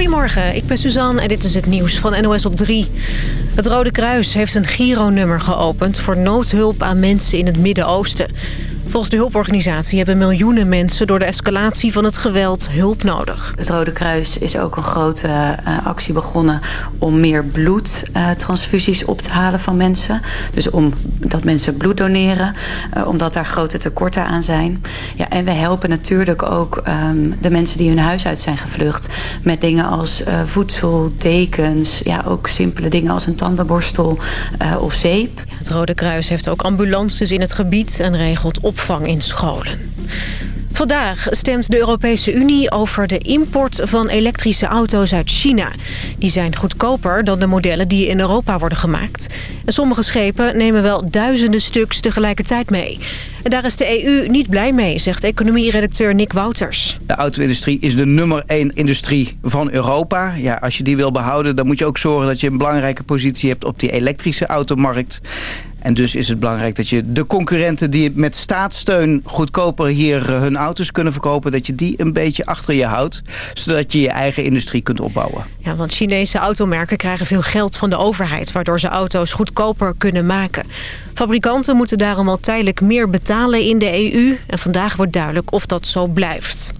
Goedemorgen, ik ben Suzanne en dit is het nieuws van NOS op 3. Het Rode Kruis heeft een Giro-nummer geopend... voor noodhulp aan mensen in het Midden-Oosten. Volgens de hulporganisatie hebben miljoenen mensen... door de escalatie van het geweld hulp nodig. Het Rode Kruis is ook een grote uh, actie begonnen... om meer bloedtransfusies uh, op te halen van mensen. Dus om dat mensen bloed doneren. Uh, omdat daar grote tekorten aan zijn. Ja, en we helpen natuurlijk ook um, de mensen die hun huis uit zijn gevlucht... met dingen als voedsel, dekens... ja, ook simpele dingen als een tandenborstel of zeep. Het Rode Kruis heeft ook ambulances in het gebied... en regelt opvang in scholen. Vandaag stemt de Europese Unie over de import van elektrische auto's uit China. Die zijn goedkoper dan de modellen die in Europa worden gemaakt. En sommige schepen nemen wel duizenden stuks tegelijkertijd mee. En daar is de EU niet blij mee, zegt economie-redacteur Nick Wouters. De auto-industrie is de nummer één industrie van Europa. Ja, als je die wil behouden, dan moet je ook zorgen dat je een belangrijke positie hebt op die elektrische automarkt. En dus is het belangrijk dat je de concurrenten die met staatssteun goedkoper hier hun auto's kunnen verkopen, dat je die een beetje achter je houdt, zodat je je eigen industrie kunt opbouwen. Ja, want Chinese automerken krijgen veel geld van de overheid, waardoor ze auto's goedkoper kunnen maken. Fabrikanten moeten daarom al tijdelijk meer betalen in de EU en vandaag wordt duidelijk of dat zo blijft.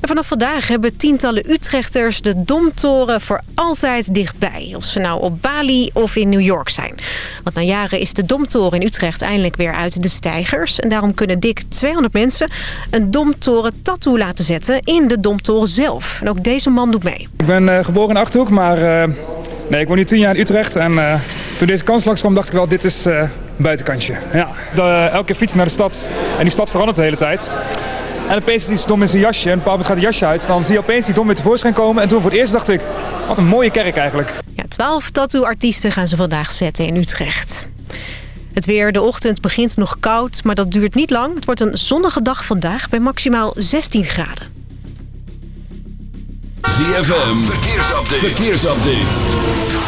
En vanaf vandaag hebben tientallen Utrechters de Domtoren voor altijd dichtbij. Of ze nou op Bali of in New York zijn. Want na jaren is de Domtoren in Utrecht eindelijk weer uit de stijgers. En daarom kunnen dik 200 mensen een Domtoren tattoo laten zetten in de Domtoren zelf. En ook deze man doet mee. Ik ben uh, geboren in Achterhoek, maar uh, nee, ik woon nu 10 jaar in Utrecht. En uh, toen deze kans langs kwam dacht ik wel, dit is buitenkantje. Ja, elke keer fiets naar de stad en die stad verandert de hele tijd. En opeens is die dom in zijn jasje. En op een bepaald moment gaat het jasje uit. Dan zie je opeens die dom weer tevoorschijn komen. En toen voor het eerst dacht ik, wat een mooie kerk eigenlijk. Ja, twaalf tattoo-artiesten gaan ze vandaag zetten in Utrecht. Het weer, de ochtend begint nog koud, maar dat duurt niet lang. Het wordt een zonnige dag vandaag bij maximaal 16 graden. ZFM, verkeersupdate. verkeersupdate.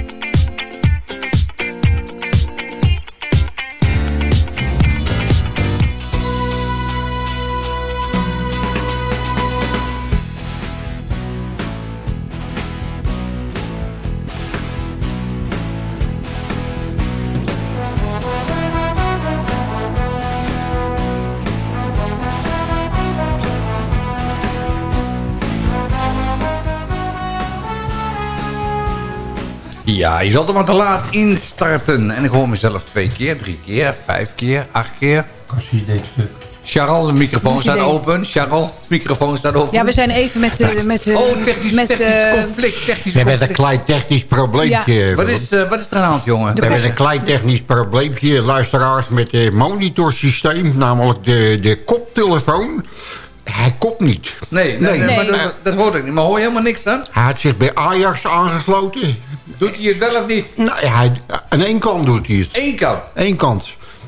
Ja, je zat er maar te laat instarten. En ik hoor mezelf twee keer, drie keer, vijf keer, acht keer. Precies dit stuk. Charles, de microfoon staat open. Charles, de microfoon staat open. Ja, we zijn even met... Uh, met uh, oh, technisch, met, technisch uh, conflict. Technisch we hebben een klein technisch probleempje. Ja. Wat, is, uh, wat is er aan de hand, jongen? We hebben een klein technisch probleempje. Luisteraars met het monitorsysteem. Namelijk de, de koptelefoon. Hij kopt niet. Nee, nee, nee, nee. maar dat, dat hoor ik niet. Maar hoor je helemaal niks dan? Hij had zich bij Ajax aangesloten. Doet hij het wel of niet? Nou, hij, aan één kant doet hij het. Eén kant? Eén kant.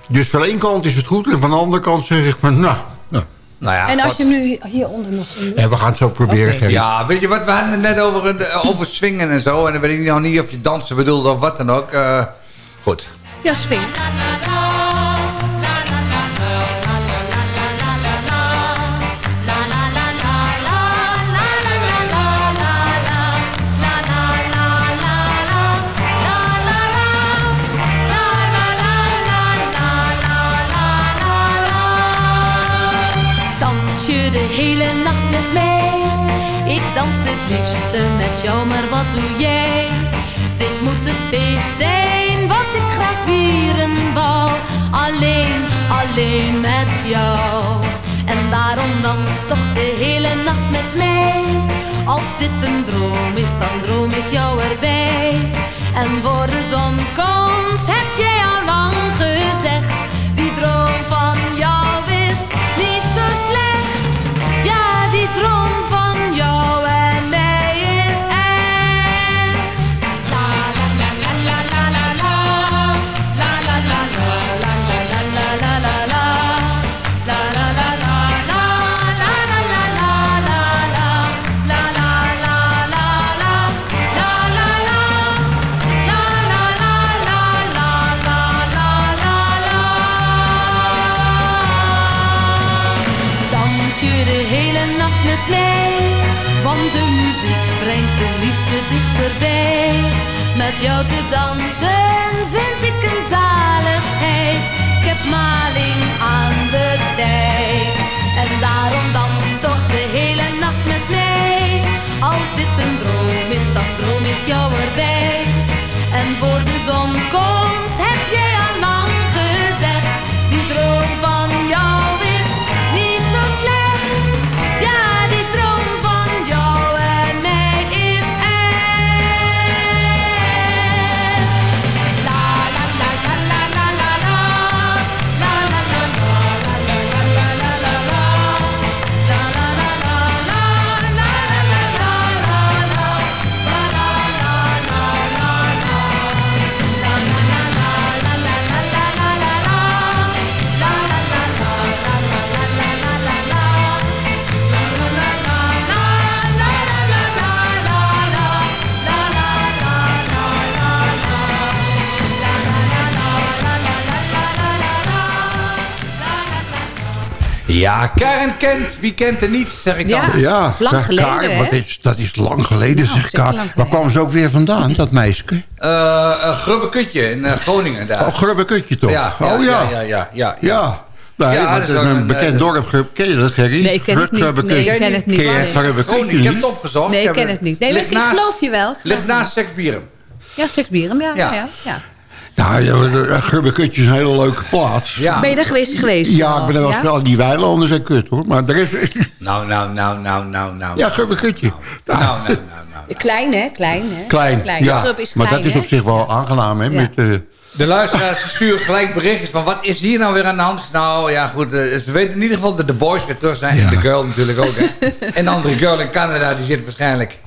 Dus van één kant is het goed en van de andere kant zeg ik van, nou... nou. Nou ja, en als je nu hieronder nog... Ja, we gaan het zo proberen. Okay. Ja, weet je wat, we hadden het net over, over swingen en zo. En dan weet ik nog niet of je dansen bedoelt of wat dan ook. Uh, goed. Ja, swing. liefste met jou, maar wat doe jij? Dit moet het feest zijn wat ik graag vieren wou. Alleen, alleen met jou. En daarom dans toch de hele nacht met mij. Als dit een droom is, dan droom ik jou erbij. En voor de zon komt, Met jou te dansen vind ik een zaligheid. Ik heb maling aan de tijd. En daarom dans toch de hele nacht met mij. Als dit een droom is, dan droom ik jou erbij. En voor de zon komt, heb jij Ja, Karen kent. Wie kent er niet, zeg ik dan. Ja, lang zeg, geleden, wat is, dat is lang geleden, zeg zeker Kaar. lang Waar kwam ze ook weer vandaan, dat meisje? Eh, een Grubbekutje in eh, Groningen daar. Oh, Grubbekutje toch? ja, oh ja. ja, ja, ja, Ja. Nou, Ja, dat dat is een een, bekend eh, dorp. Ken je dat, Gerry? Nee, ik ken het niet. Nee, ik ken het niet. Ken je Nee. Grubbekutje Groningen, ik heb het opgezocht. Nee, ik ken het niet. Nee, ligt ik naast- geloof je wel. Ligt naast Seksbieren. Ja, seksbieren, ja. Ja. ja. Ja, ja. Nou, ja, Grubbekutje is een hele leuke plaats. Ja. Ben je daar geweest geweest? Ja, ik ben er wel Ja? eens wel. Die weilanden zijn kut hoor. Maar er is... Nou, nou, nou, nou, nou, nou. Ja, Grubbekutje. Nou, nou, nou, nou. Klein, hè? Klein, hè? Klein, ja. Grub is maar dat is op zich wel aangenaam, hè? Ja. Met, eh, De luisteraars sturen gelijk berichtjes van wat is hier nou weer aan de hand? Nou ja, goed. eh, ze weten in ieder geval dat de boys weer terug zijn. Ja. En de girl natuurlijk ook. Hè. en de andere girl in Canada, die zit waarschijnlijk...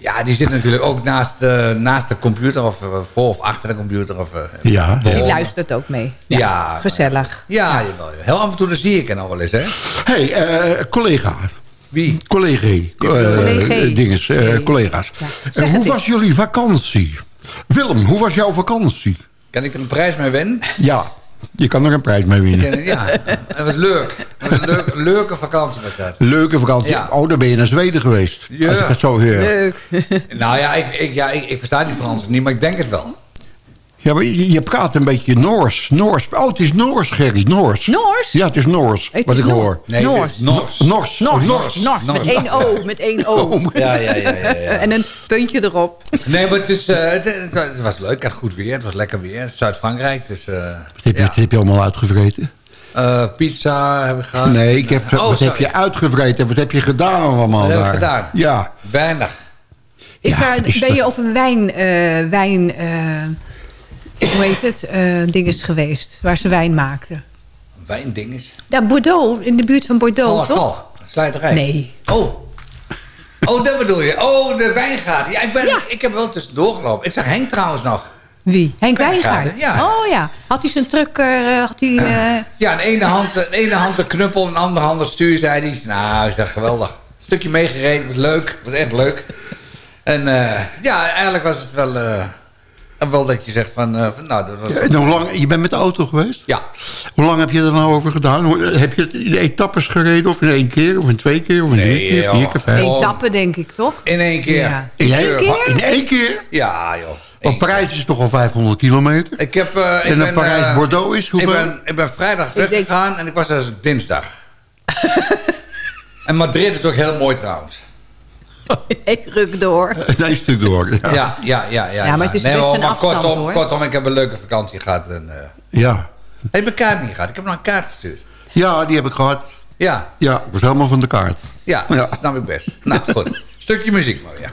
Ja, die zit natuurlijk ook naast, eh, naast de computer. Of eh, voor of achter de computer. Of, eh, Ja. Die luistert ook mee. Ja. Gezellig. Ja, jawel. Heel af en toe dan zie ik er nog wel eens, hè. hey, eh, collega. Wie? Collega. Collega. dinges, eh, collega's. Hoe was jullie vakantie? Willem, hoe was jouw vakantie? Kan ik er een prijs mee winnen? Ja, je kan er een prijs mee winnen. Ja, het was leuk. Het was een leuk, leuke vakantie met dat. Leuke vakantie. Ja. Oh, dan ben je naar Zweden geweest. Ja. Als ik het zo hoor. Leuk. Nou ja, ik, ik, ja ik, ik versta die Frans niet, maar ik denk het wel. Ja, maar je, je praat een beetje Noors. Noors. Oh, het is Noors, Gerry. Noors. Noors? Ja, het is Noors, Het wat is ik hoor. Nee, Noors. het. Oh, Nors. Nors. Met één O. Met één O. Oh, Ja, ja, ja, ja, ja. En een puntje erop. Nee, maar het, is, eh, het, het- het was leuk. Had goed weer. Het was lekker weer. Zuid-Frankrijk. Dus, eh, Wat heb, je, ja. wat heb je allemaal uitgevreten? Eh, pizza heb ik gehad. Nee, ik heb, Oh, wat heb je uitgevreten? Wat heb je gedaan allemaal Wat heb ik daar? gedaan? Ja. Weinig. Is Ja, daar, is ben dat- je op een wijn... eh, wijn eh, hoe heet het? eh dinges geweest. Waar ze wijn maakten. Wijndinges. Ja, Bordeaux. In de buurt van Bordeaux, Gal, toch? gal. Slijterij. Nee. Oh. Oh, dat bedoel je. Oh, de wijngaard. Ja, ik, ben, ik heb wel tussendoor gelopen. Ik zag Henk trouwens nog. Wie? Henk Wijngaard, ja. Oh ja. Had hij zijn trucker... eh, had hij, eh, Ja, in de ene hand, in de ene hand de knuppel, in de andere hand het stuur, zei hij. Nou, ik zeg geweldig. Een stukje meegereden, was leuk. was echt leuk. En eh, ja, eigenlijk was het wel... eh, wel dat je zegt van... eh, van nou, dat was, En hoe lang, je bent met de auto geweest? ja. Hoe lang heb je er nou over gedaan? Hoe- Heb je het in etappes gereden? Of in één keer? Of in twee keer? Of in Nee, drie keer? joh. Vier keer? Vijf? Oh. etappe, denk ik, toch? In één keer. Ja. In één keer? In één keer? Ja, joh. Want Parijs is toch al 500 kilometer? Ik heb... eh, ik En dan eh, Parijs-Bordeaux is Ik hoeveel? ben, ik ben vrijdag denk- weggegaan en ik was daar dus dinsdag. en Madrid is ook heel mooi trouwens. Ik ruk door. Een stuk door. Ja. Ja, ja, ja. Ja, Ja, maar het is best hoor, een maar afstand, kortom, hoor. kortom, ik heb een leuke vakantie gehad. En, eh ja. heb mijn kaart niet gehad? Ik heb nog een kaart gestuurd. Ja, die heb ik gehad. Ja, Ja, ik was helemaal van de kaart. ja, Ja. dat snap ik best. Nou, goed. Stukje muziek maar weer.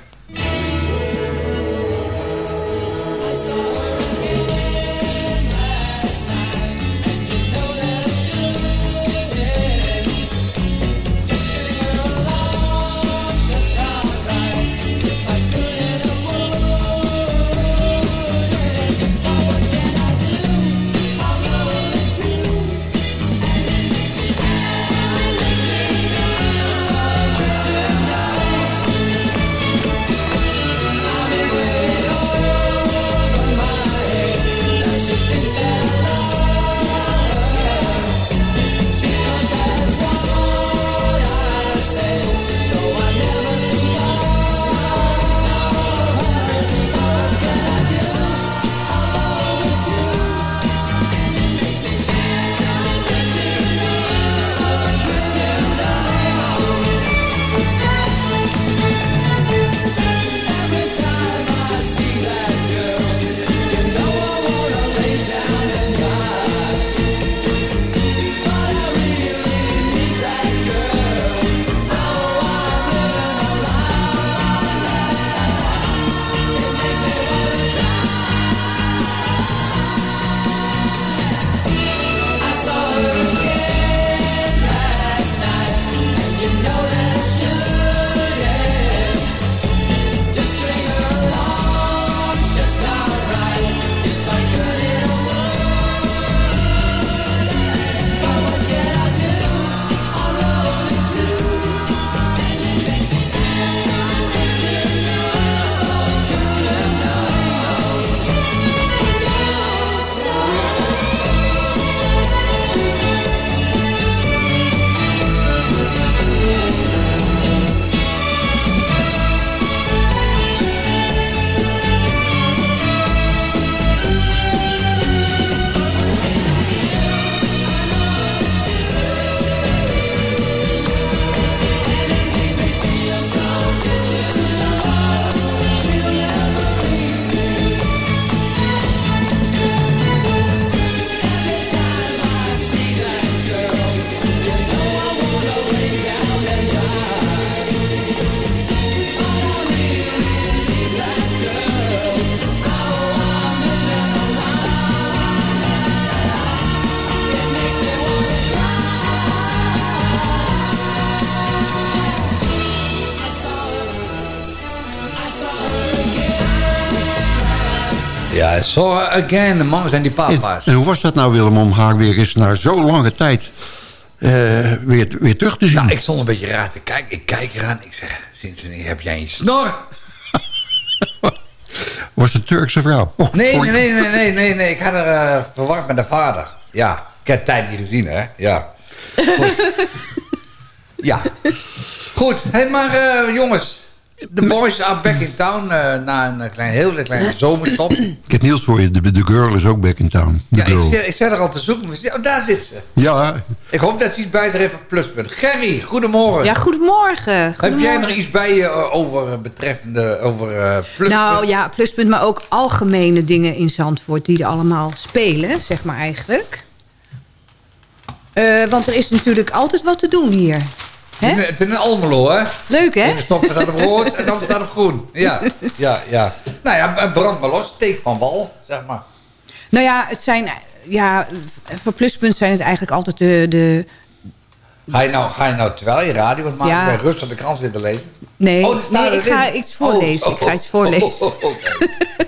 Again, de mannen zijn die papa's. En hoe was dat nou, Willem, om haar weer eens na zo'n lange tijd eh, weer, weer terug te zien? Nou, ik stond een beetje raar te kijken. Ik kijk eraan. Ik zeg, sinds wanneer heb jij een snor? Was het Turkse vrouw? Oh, Nee, nee, nee, nee, nee, nee, nee. Ik had haar eh, verward met de vader. Ja, ik heb tijd niet gezien, hè. Ja. Goed. ja. Goed, hey, maar eh, jongens. De boys are back in town eh, na een klein, hele kleine zomerstop. Ik heb nieuws voor je. De, de girl is ook back in town. Ja, ik, zit- ik zet er al te zoeken. Oh, daar zit ze. Ja, Ik hoop dat ze iets bij zich heeft pluspunt. Gerry, goedemorgen. Ja, goedemorgen. Heb jij nog iets bij je eh, over eh, betreffende over eh pluspunt? Nou ja, pluspunt, maar ook algemene dingen in Zandvoort... die er allemaal spelen, zeg maar eigenlijk. Eh, want er is natuurlijk altijd wat te doen hier. Het is een- Almelo, hè? Leuk, hè? De stoppen staat op rood en dan staat op groen. Ja, ja, ja. Nou ja, brand maar los. Steek van wal, zeg maar. Nou ja, het zijn... Ja, voor pluspunt zijn het eigenlijk altijd de... de Ga je nou, ga je nou terwijl je radio wat maken, Ja. bij rustig de krant zitten lezen? nee, Oh, nee, ik ga iets voorlezen. Oh, ik ga iets voorlezen. oh, oh, oh, oké.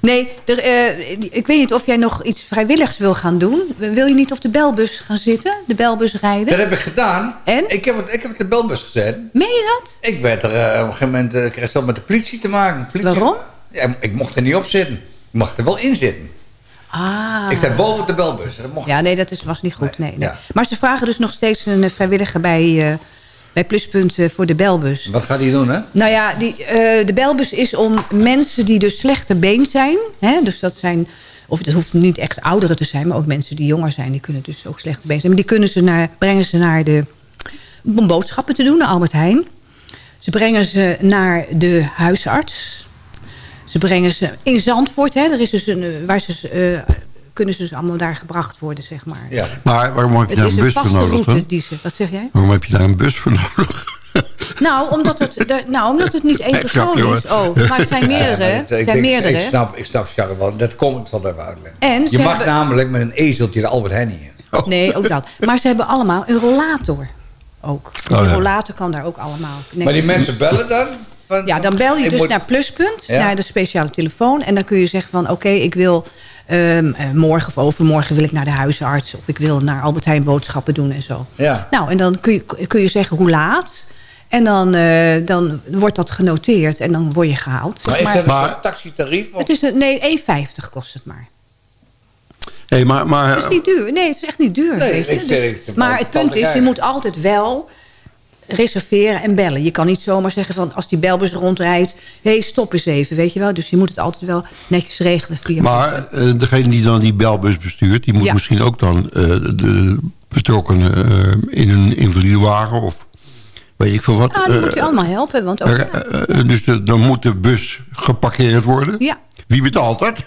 Nee, er, eh, ik weet niet of jij nog iets vrijwilligs wil gaan doen. Wil je niet op de belbus gaan zitten? De belbus rijden? Dat heb ik gedaan. En? Ik heb het, ik heb het de belbus gezet. Meen je dat? Ik werd er eh, op een gegeven moment, ik kreeg zelf met de politie te maken. Politie- Waarom? Ja, ik mocht er niet op zitten. Ik mocht er wel in zitten. Ah. Ik zat boven op de belbus. Dat mocht Ja, nee, dat is, was niet goed. Nee, nee. ja. Maar ze vragen dus nog steeds een vrijwilliger bij, bij Pluspunt voor de belbus. Wat gaat hij doen, hè? Nou ja, die, eh, de belbus is om mensen die dus slechter been zijn. Hè, dus dat zijn, of het hoeft niet echt ouderen te zijn, maar ook mensen die jonger zijn. Die kunnen dus ook slechter been zijn. Maar die kunnen ze naar, brengen ze naar de, om boodschappen te doen, naar Albert Heijn. Ze brengen ze naar de huisarts. Ze brengen ze in Zandvoort. Hè, er is dus een, eh, waar ze, eh, kunnen ze dus allemaal daar gebracht worden, zeg maar. Ja. maar waarom heb je Het daar is een bus voor vaste nodig? route hè? die ze... Wat zeg jij? Waarom heb je daar een bus voor nodig? Nou, omdat het, nou, omdat het niet één persoon is. Oh, maar het zijn meerdere. Ja, Het zijn denk- meerdere. Ik snap, ik snap Charles wel. Dat komt, ik zal het even uitleggen. En ze je mag hebben- namelijk met een ezeltje de Albert Heijn in. Nee, ook dat. Maar ze hebben allemaal een rollator. Ook. Oh, een ja. rollator kan daar ook allemaal. Maar die mensen bellen dan? Van, Ja, dan bel je dus moet- naar Pluspunt, Ja. naar de speciale telefoon. En dan kun je zeggen van, oké, ik wil ehm, eh, morgen of overmorgen wil ik naar de huisarts. Of ik wil naar Albert Heijn boodschappen doen en zo. Ja. Nou, en dan kun je, kun je zeggen hoe laat. En dan, eh, dan wordt dat genoteerd en dan word je gehaald. zeg Maar is maar. dat een Maar- soort taxitarief? Of? Het is een, nee, 1,50 kost het maar. Hey, maar, maar, Het is niet duur. Nee, het is echt niet duur. Nee, weet je. ik zeg, Dus- maar maar het punt is, je moet altijd wel reserveren en bellen. Je kan niet zomaar zeggen van als die belbus rondrijdt... hé, hey, stop eens even, weet je wel. Dus je moet het altijd wel netjes regelen via... maar eh, degene die dan die belbus bestuurt... die moet Ja. misschien ook dan eh, de betrokkenen eh, in een invalide wagen... of weet ik veel wat. Ah, dan moet je allemaal helpen. Want ook, ja. dus de- dan moet de bus geparkeerd worden. Ja. Wie betaalt dat?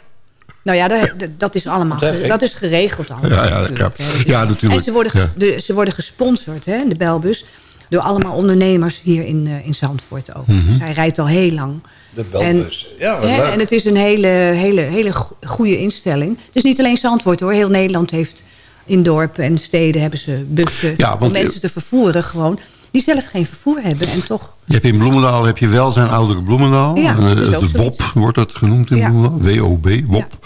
Nou ja, dat, dat is allemaal Dat is geregeld allemaal. Ja, ja, natuurlijk, ja. hè. Dat is- Ja, natuurlijk. En ze worden, ges- Ja. de, ze worden gesponsord, hè, de belbus... door allemaal ondernemers hier in, eh, in Zandvoort ook. Mhm. Dus hij rijdt al heel lang. De belbus. ja, wat Hè, leuk. en het is een hele, hele, hele go- goede instelling. Het is niet alleen Zandvoort hoor. Heel Nederland heeft in dorpen en steden hebben ze bussen... Ja, want- om mensen te vervoeren gewoon... die zelf geen vervoer hebben en toch... Je hebt in Bloemendaal heb je welzijn oudere Bloemendaal. Ja, eh, dat de. WOP wordt dat genoemd in Ja. Bloemendaal. WOB, WOP.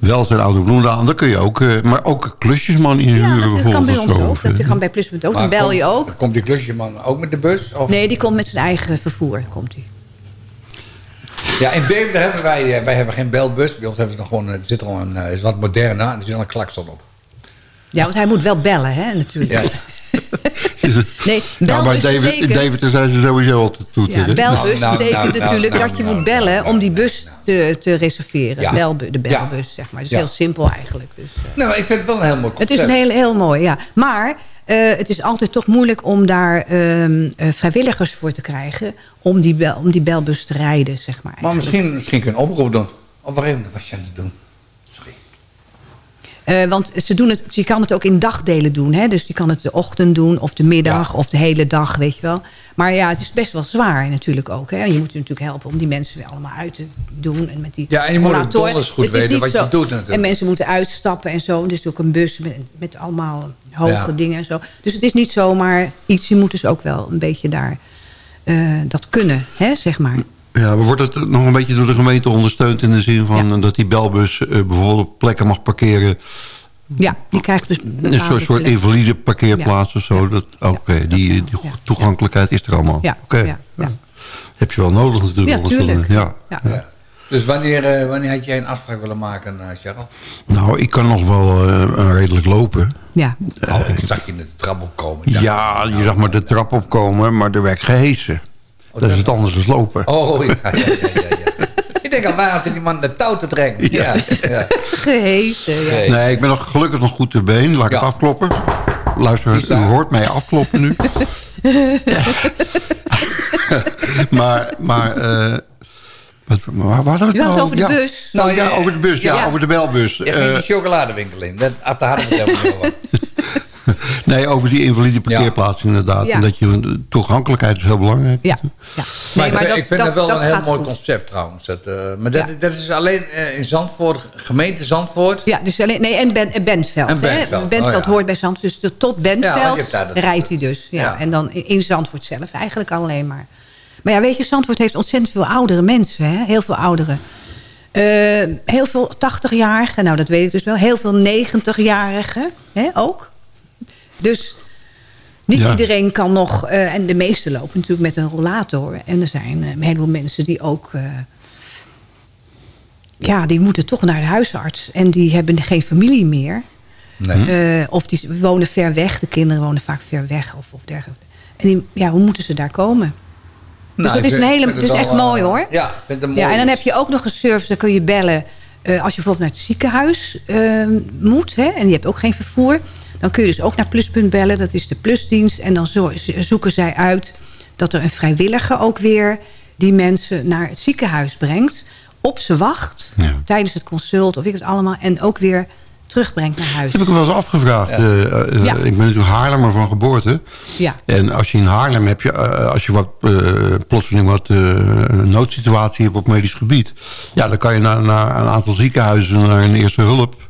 Welzijn oudere Bloemendaal. En dan kun je ook, eh, maar ook klusjesman inhuren Ja, dat kan bijvoorbeeld. bij ons ook. Of, eh, Dat kan bij Pluspunt ook. Dan bel je ook. Komt die klusjeman ook met de bus? Of? Nee, die komt met zijn eigen vervoer. Komt die. Ja, in Deventer hebben wij, wij hebben geen belbus. Bij ons hebben ze nog gewoon, er zit al een, is wat moderner, er zit al een klakson op. Ja, want hij moet wel bellen, hè, natuurlijk. Ja. Nee, ja, maar David, betekent... David zijn ze sowieso altijd toeteren. Ja, belbus Nou, nou, betekent nou, nou, natuurlijk nou, dat je nou, moet nou, bellen nou. om die bus te, te reserveren. Ja. Belbu- de Ja. belbus, zeg maar. Dat is Ja. heel simpel eigenlijk. Dus, eh. Nou, ik vind het wel een heel mooi Het concept. is een heel, heel mooi, ja. Maar eh, het is altijd toch moeilijk om daar ehm, eh, vrijwilligers voor te krijgen... Om die, bel, om die belbus te rijden, zeg maar. Maar misschien, misschien kun je een oproep doen. Of wacht even, wat je aan het doen? Sorry. Eh, want ze doen het, je kan het ook in dagdelen doen. Hè? Dus je kan het de ochtend doen, of de middag, Ja. of de hele dag, weet je wel. Maar ja, het is best wel zwaar natuurlijk ook. Hè? Je moet natuurlijk helpen om die mensen weer allemaal uit te doen. En met die Ja, en je moet ook rollator. donders goed Het is weten wat je doet natuurlijk. En mensen moeten uitstappen en zo. Is ook een bus met, met allemaal hoge Ja. dingen en zo. Dus het is niet zomaar iets. Je moet dus ook wel een beetje daar eh, dat kunnen, hè? zeg maar. Ja, maar wordt het nog een beetje door de gemeente ondersteund... in de zin van eh, dat die belbus eh, bijvoorbeeld op plekken mag parkeren... Ja, die krijgt dus... Een soort, soort invalide parkeerplaats of zo. Dat- Oké, die, die toegankelijkheid is er allemaal. Ja, Oké. ja, ja. Heb je wel nodig natuurlijk. Ja. Ja. Ja. Ja. Dus wanneer, eh, wanneer had jij een afspraak willen maken, uh, Charles? Nou, ik kan nog wel eh, redelijk lopen. Ja. Oh, ik zag je in de trap opkomen. Ja, je zag maar de trap opkomen, maar er werd gehesen. Dat is het anders dan lopen. Oh, ja, ja, ja, ja. ja. ik denk al, waar zit die man de touw te trekken? Ja, ja. Gehezen, ja. Nee. Ik ben nog gelukkig nog goed te been. Laat ik het afkloppen. Luister, u hoort mij afkloppen nu. maar, maar, eh wat, waar, het nou over de Ja. bus. Nou, ja, ja, over de bus. Ja, ja. over de belbus. Je ging Eh, de chocoladewinkel in. Dat, daar hadden we het helemaal over. nee, over die invalide parkeerplaats inderdaad. Ja. En dat je, toegankelijkheid is heel belangrijk. Ja. ja. Maar, ik, ik vind dat, wel een heel mooi goed. concept trouwens. Dat, eh, maar dat, Ja. dat is alleen eh, in Zandvoort, gemeente Zandvoort. Ja, dus alleen, nee, en, ben, en Bentveld. En hè. Bentveld, Bentveld oh ja. hoort bij Zandvoort. Dus tot Bentveld dat- rijdt hij dus. Ja. Ja. En dan in Zandvoort zelf eigenlijk alleen maar. Maar ja, weet je, Zandvoort heeft ontzettend veel oudere mensen. Hè? Heel veel ouderen. Eh, heel veel 80-jarigen, nou dat weet ik dus wel. Heel veel 90-jarigen hè, ook. Dus niet Ja. iedereen kan nog... eh, en de meesten lopen natuurlijk met een rollator. En er zijn eh, een heleboel mensen die ook... eh, ja, die moeten toch naar de huisarts. En die hebben geen familie meer. Nee. Eh, of die wonen ver weg. De kinderen wonen vaak ver weg. Of, of dergelijke. En die, ja, hoe moeten ze daar komen? Nou, het ik is een hele- het is echt mooi, hoor. Ja, ik vind het mooi. Ja, en dan heb je ook nog een service. Dan kun je bellen eh, als je bijvoorbeeld naar het ziekenhuis moet. Hè, en je hebt ook geen vervoer. Dan kun je dus ook naar Pluspunt bellen. Dat is de plusdienst. En dan zo- zoeken zij uit dat er een vrijwilliger ook weer... die mensen naar het ziekenhuis brengt. Op ze wacht. Ja. Tijdens het consult of ik het allemaal. En ook weer terugbrengt naar huis. Dat heb ik me wel eens afgevraagd. Ja. Eh, eh, Ja. Ik ben natuurlijk Haarlemmer van geboorte. Ja. En als je in Haarlem heb je, eh, als je wat, eh, plotseling wat eh, noodsituatie hebt op medisch gebied. Ja, dan kan je naar, naar een aantal ziekenhuizen, naar een eerste hulp.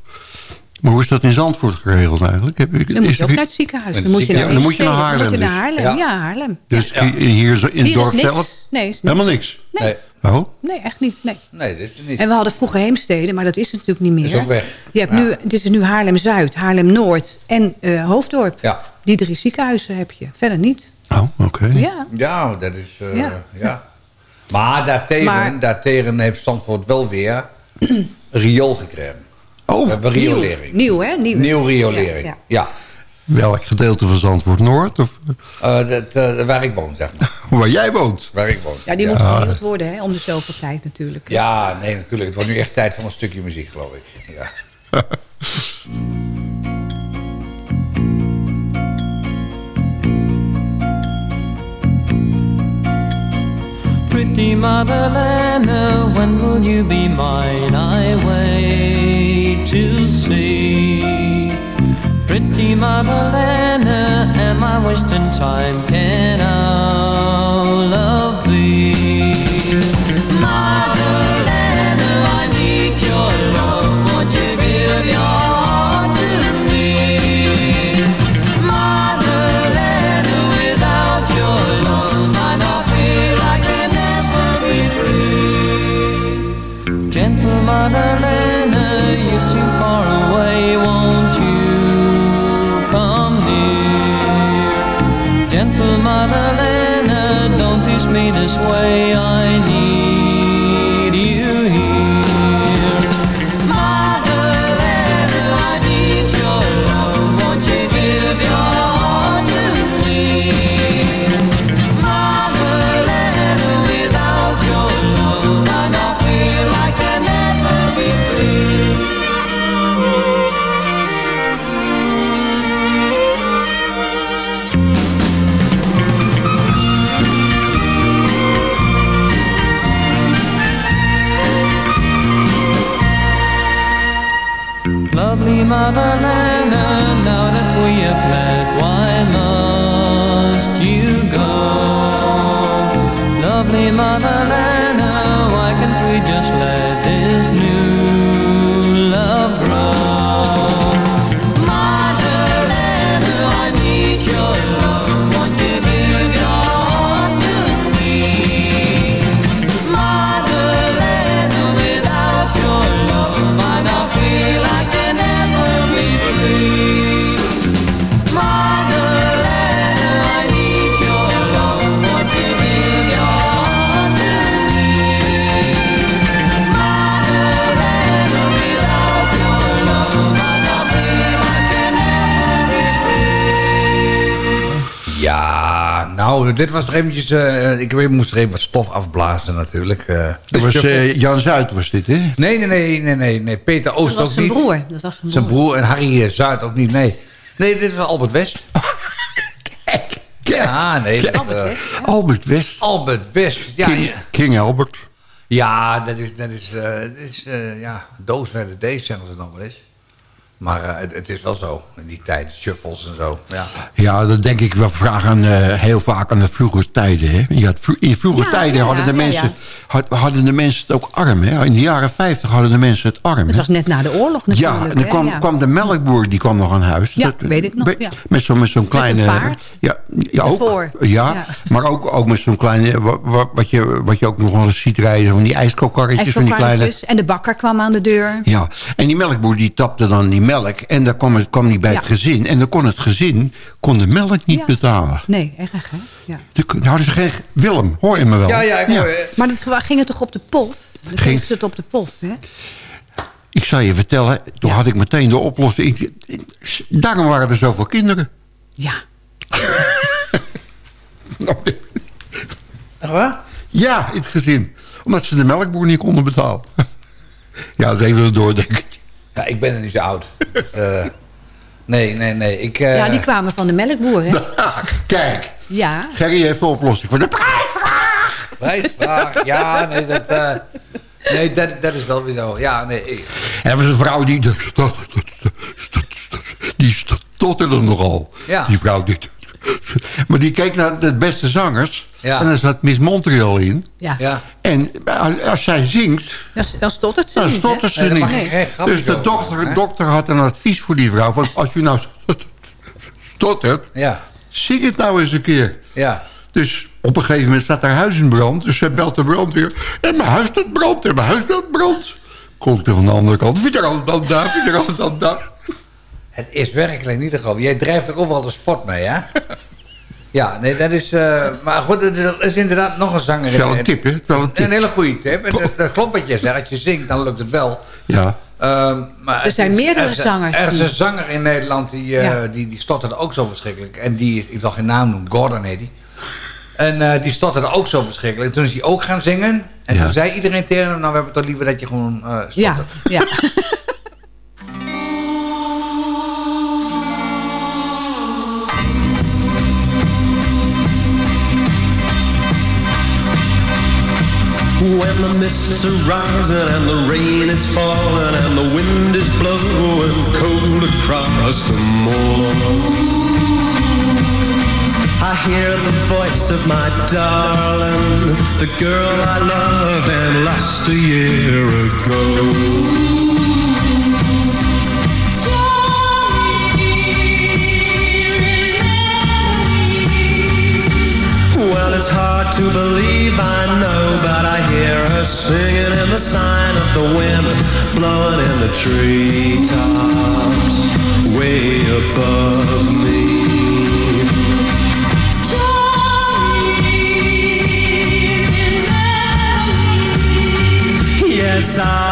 Maar hoe is dat in Zandvoort geregeld eigenlijk? Heb, ik- Dan moet is je ook naar het ziekenhuis. Dan moet je het naar, ziekenhuis. Dan moet je naar Heemstede, Dan moet je Haarlem naar dus. Haarlem. Ja. Ja, Haarlem. Dus Ja. hier, in het dorp zelf? Nee, is niks. Helemaal niks. Nee, Oh? Nee, echt niet. Nee. nee, dat is het niet. En we hadden vroeger Heemstede, maar dat is natuurlijk niet meer. Is ook weg. Je hebt Ja. nu, dit is nu Haarlem-Zuid, Haarlem-Noord en eh, Hoofddorp. Ja. Die drie ziekenhuizen heb je. Verder niet. Oh, oké. Ja. Ja, dat is... eh, Ja. ja. Maar daartegen, Maar- daartegen heeft Zandvoort wel weer riool gekregen. Oh, We hebben riolering. Nieuw, hè? Nieuw, Nieuw riolering. Ja, Ja. ja. welk gedeelte van Zandvoort Noord? Of Eh, dat, eh, waar ik woon, zeg maar. waar jij woont? Waar ik woon. Ja, die ja. moet vernieuwd worden, hè? Om de zoveel tijd natuurlijk. Ja, nee, natuurlijk. Het wordt nu echt tijd voor een stukje muziek, geloof ik. Ja. Pretty motherland, when will you be mine? I wait Pretty motherland, uh, am I wasting time? Can our This way I need. Nou, dit was er eventjes... eh, ik weet, moest er even wat stof afblazen natuurlijk. eh. Dat Dus was Shuffle- eh, Jan Zuid was dit, hè? Nee, nee, nee, nee, nee, nee. Peter Oost Dat was ook zijn niet. broer. Dat was zijn Zijn broer. broer en Harry Zuid ook niet, nee. Nee, dit was Albert West. Kijk, Ja, nee. dat, eh, Albert West. Albert West. Ja, King, ja. King Albert. ja dat is, dat is, eh, dat is eh, ja, doos bij de D's, zeggen ze nog wel eens. Maar eh, het, het is wel zo, in die tijd, shuffles en zo. Ja. Ja, dat denk ik wel vragen eh, heel vaak aan de vroege tijden. Hè? Je had, vro- in vroege Ja, tijden ja, hadden, de ja, mensen, ja. had- hadden de mensen het ook arm. Hè? In de jaren 50 hadden de mensen het arm. Dat hè? was net na de oorlog natuurlijk. Ja, en dan kwam, Ja. kwam de melkboer, die kwam nog aan huis. Ja, weet ik nog, Met, ja. met zo'n met zo'n kleine... paard. Ja, ja ook. Ja, Ja. maar ook, ook met zo'n kleine... wa- wa- Wat je, wat je ook nog wel eens ziet rijden, van die ijskookkarretjes. Van die kleine. En de bakker kwam aan de deur. ja, en die melkboer die tapte dan die melk. En dan kwam, het, kwam die bij Ja. het gezin. En dan kon het gezin kon de melk niet Ja. betalen. Nee, erg hè? Ja. Dan hadden ze geen... Willem, hoor je me wel? Ja, ja, ik hoor je. Maar dat ging het toch op de pof? Dan Ging- ze het op de pof, hè? Ik zal je vertellen, toen had ik meteen de oplossing. Ik- Daarom waren er zoveel kinderen. Ja. Echt waar? Ja, in het gezin. Omdat ze de melkboer niet konden betalen. Ja, dat is even een doordenken. Ja, ik ben er niet zo oud. Dus, eh, nee, nee, nee. Ik, eh, Ja, die kwamen van de melkboer, hè? Kijk, Ja. Gerry heeft de oplossing voor de prijsvraag. Prijsvraag, ja, nee, dat, eh, nee dat, dat is wel weer zo. Ja, nee, ik- Er was een vrouw die... Die stotterde nogal. Ja. Die vrouw. Die, maar die keek naar de beste zangers. Ja. En daar zat Miss Montreal in. Ja. ja. En als, als zij zingt, Dan, dan stottert ze dan niet, stottert ze Nee, niet. je Dus de dokter, dokter had een advies voor die vrouw. Van, als u nou stottert, Ja, zing het nou eens een keer. ja. Dus op een gegeven moment staat haar huis in brand. Dus zij belt de brandweer. En mijn huis staat brand, en mijn huis staat brand. Komt er van de andere kant. Wie er al dan daar, wie er al dan daar. Het is werkelijk niet te geloven. Jij drijft er overal de sport mee, hè? Ja, nee, dat is... eh, maar goed, er is inderdaad nog een zanger. Het is wel in- een tip, hè? Het is wel een tip. Een hele goede tip. En dat, dat klopt wat je zegt. Als je zingt, dan lukt het wel. Ja. Ehm, maar het zijn is- meerdere er zangers Er is een zanger in Nederland die, eh, Ja. die, die stotterde ook zo verschrikkelijk. En die, ik zal geen naam noemen, Gordon heet die. En eh, die stotterde ook zo verschrikkelijk. En toen is hij ook gaan zingen. En Ja. toen zei iedereen tegen hem, nou we hebben het toch liever dat je gewoon eh stottert. Ja, ja. When the mists are rising and the rain is falling and the wind is blowing cold across the moor. I hear the voice of my darling, the girl I love and lost a year ago. Hard to believe, I know, but I hear her singing in the sign of the wind, blowing in the treetops, way above me. Johnny, Yes, I'll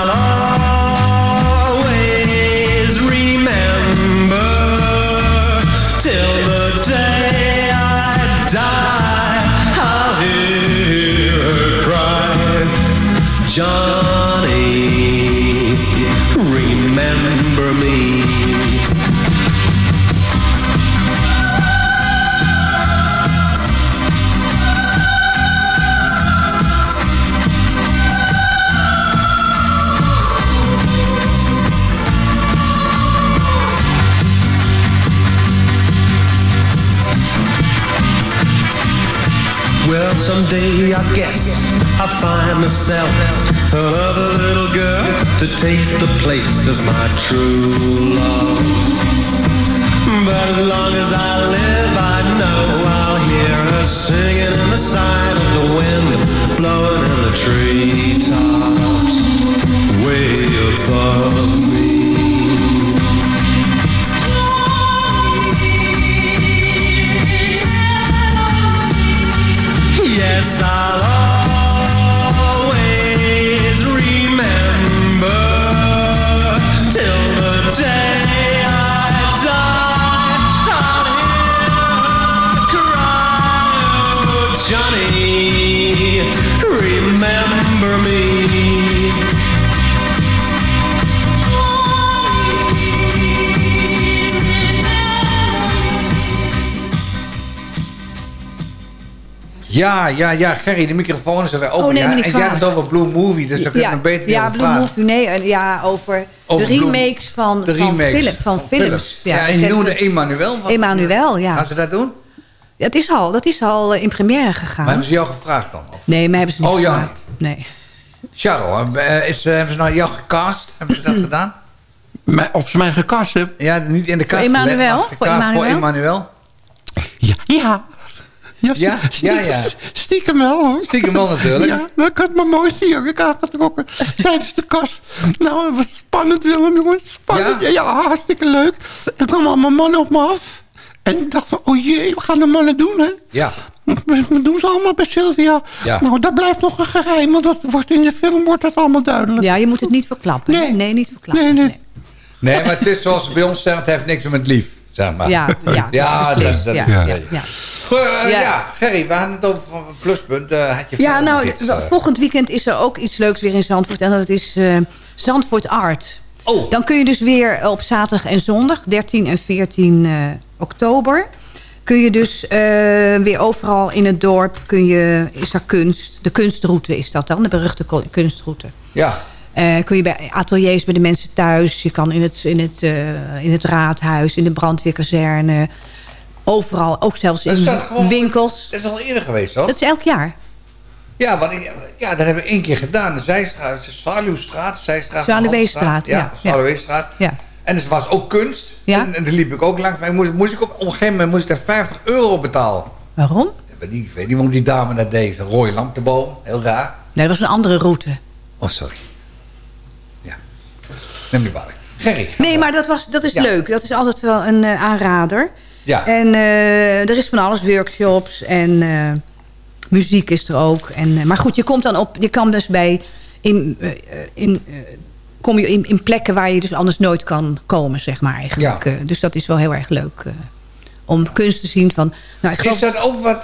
I guess I'll find myself another little girl to take the place of my true love. But as long as I live, I know I'll hear her singing in the side of the wind, blowing in the treetops, way above me. I'll Ja, ja, ja, Gerry, de microfoon is er weer open. Oh, ja, en jij had het over Blue Movie, dus daar kunnen we beter ja, Blue praten. Movie, nee, en ja, over, Over de Blue- remakes van, De van, remakes film, van, films. Ja, en je noemde Emmanuel. Wat- Emmanuel, ja. Gaan ze dat doen? Ja, Het is al, dat is al eh, in première gegaan. Maar hebben ze jou gevraagd dan? Of- Nee, maar hebben ze niet Oh, ja, gevraagd. Nee. Charles, eh, is, eh, hebben ze nou jou gecast? Hebben ze dat gedaan? Mij- Of ze mij gecast hebben? Ja, niet in de kast Voor Emmanuel? Voor Emmanuel? Ja. Ja, ja, Ja, stiekem, ja, ja. stiekem wel hoor. Stiekem wel natuurlijk. Ja, nou, ik had mijn mooiste jurk aangetrokken tijdens de kast. Nou, het was spannend Willem, jongens. Spannend. Ja? Ja, ja, hartstikke leuk. Er kwamen allemaal mannen op me af. En ik dacht van, oh jee, wat gaan de mannen doen, hè? Ja. Wat doen ze allemaal bij Sylvia? Ja. Nou, dat blijft nog een geheim, want dat wordt in de film wordt dat allemaal duidelijk. Ja, je moet het niet verklappen. Nee. nee niet verklappen. Nee, nee. Nee, maar het is zoals ze bij ons zeggen, het heeft niks met lief. Zeg maar. Ja, ja, ja, dat, dat, ja, ja. ja, ja. Goed, eh, Ja. ja. Gerry, we hadden het over van pluspunt. eh, had je Ja, nou, iets, eh? volgend weekend is er ook iets leuks weer in Zandvoort. En dat is Zandvoort Art. Oh. Dan kun je dus weer op zaterdag en zondag, 13 en 14 eh, oktober... kun je dus weer overal in het dorp, kun je, is er kunst. De kunstroute is dat dan, de beruchte kunstroute. Ja. Eh, kun je bij ateliers bij de mensen thuis. Je kan in het, in het, eh, in het raadhuis, in de brandweerkazerne. Overal, ook zelfs Dat in staat gewoon- winkels. Dat is al eerder geweest, toch? Dat is elk jaar. Ja, want ik, ja, dat hebben we één keer gedaan. De Zijstraat, de Zwaluwstraat, Zijstraat. Zwaluweestraat, ja. Zwaluweestraat. Ja. En het was ook kunst. Ja. En, en daar liep ik ook langs. Maar ik moest, moest ik op, op een gegeven moment moest ik daar 50 euro betalen. Waarom? Ik weet niet, ik weet niet waarom die dame dat deed. Een rode lamp erboven. Heel raar. Nee, dat was een andere route. Oh, sorry. Neem me kwalijk. Gerry. Nee, maar dat, was, dat is Ja. leuk. Dat is altijd wel een eh, aanrader. Ja. En eh, er is van alles, workshops en eh, muziek is er ook. En, maar goed, je komt dan op, je kan dus bij, in, in, kom je in, in plekken waar je dus anders nooit kan komen, zeg maar eigenlijk. Ja. Dus dat is wel heel erg leuk om kunst te zien van, nou ik geloof, Is dat ook wat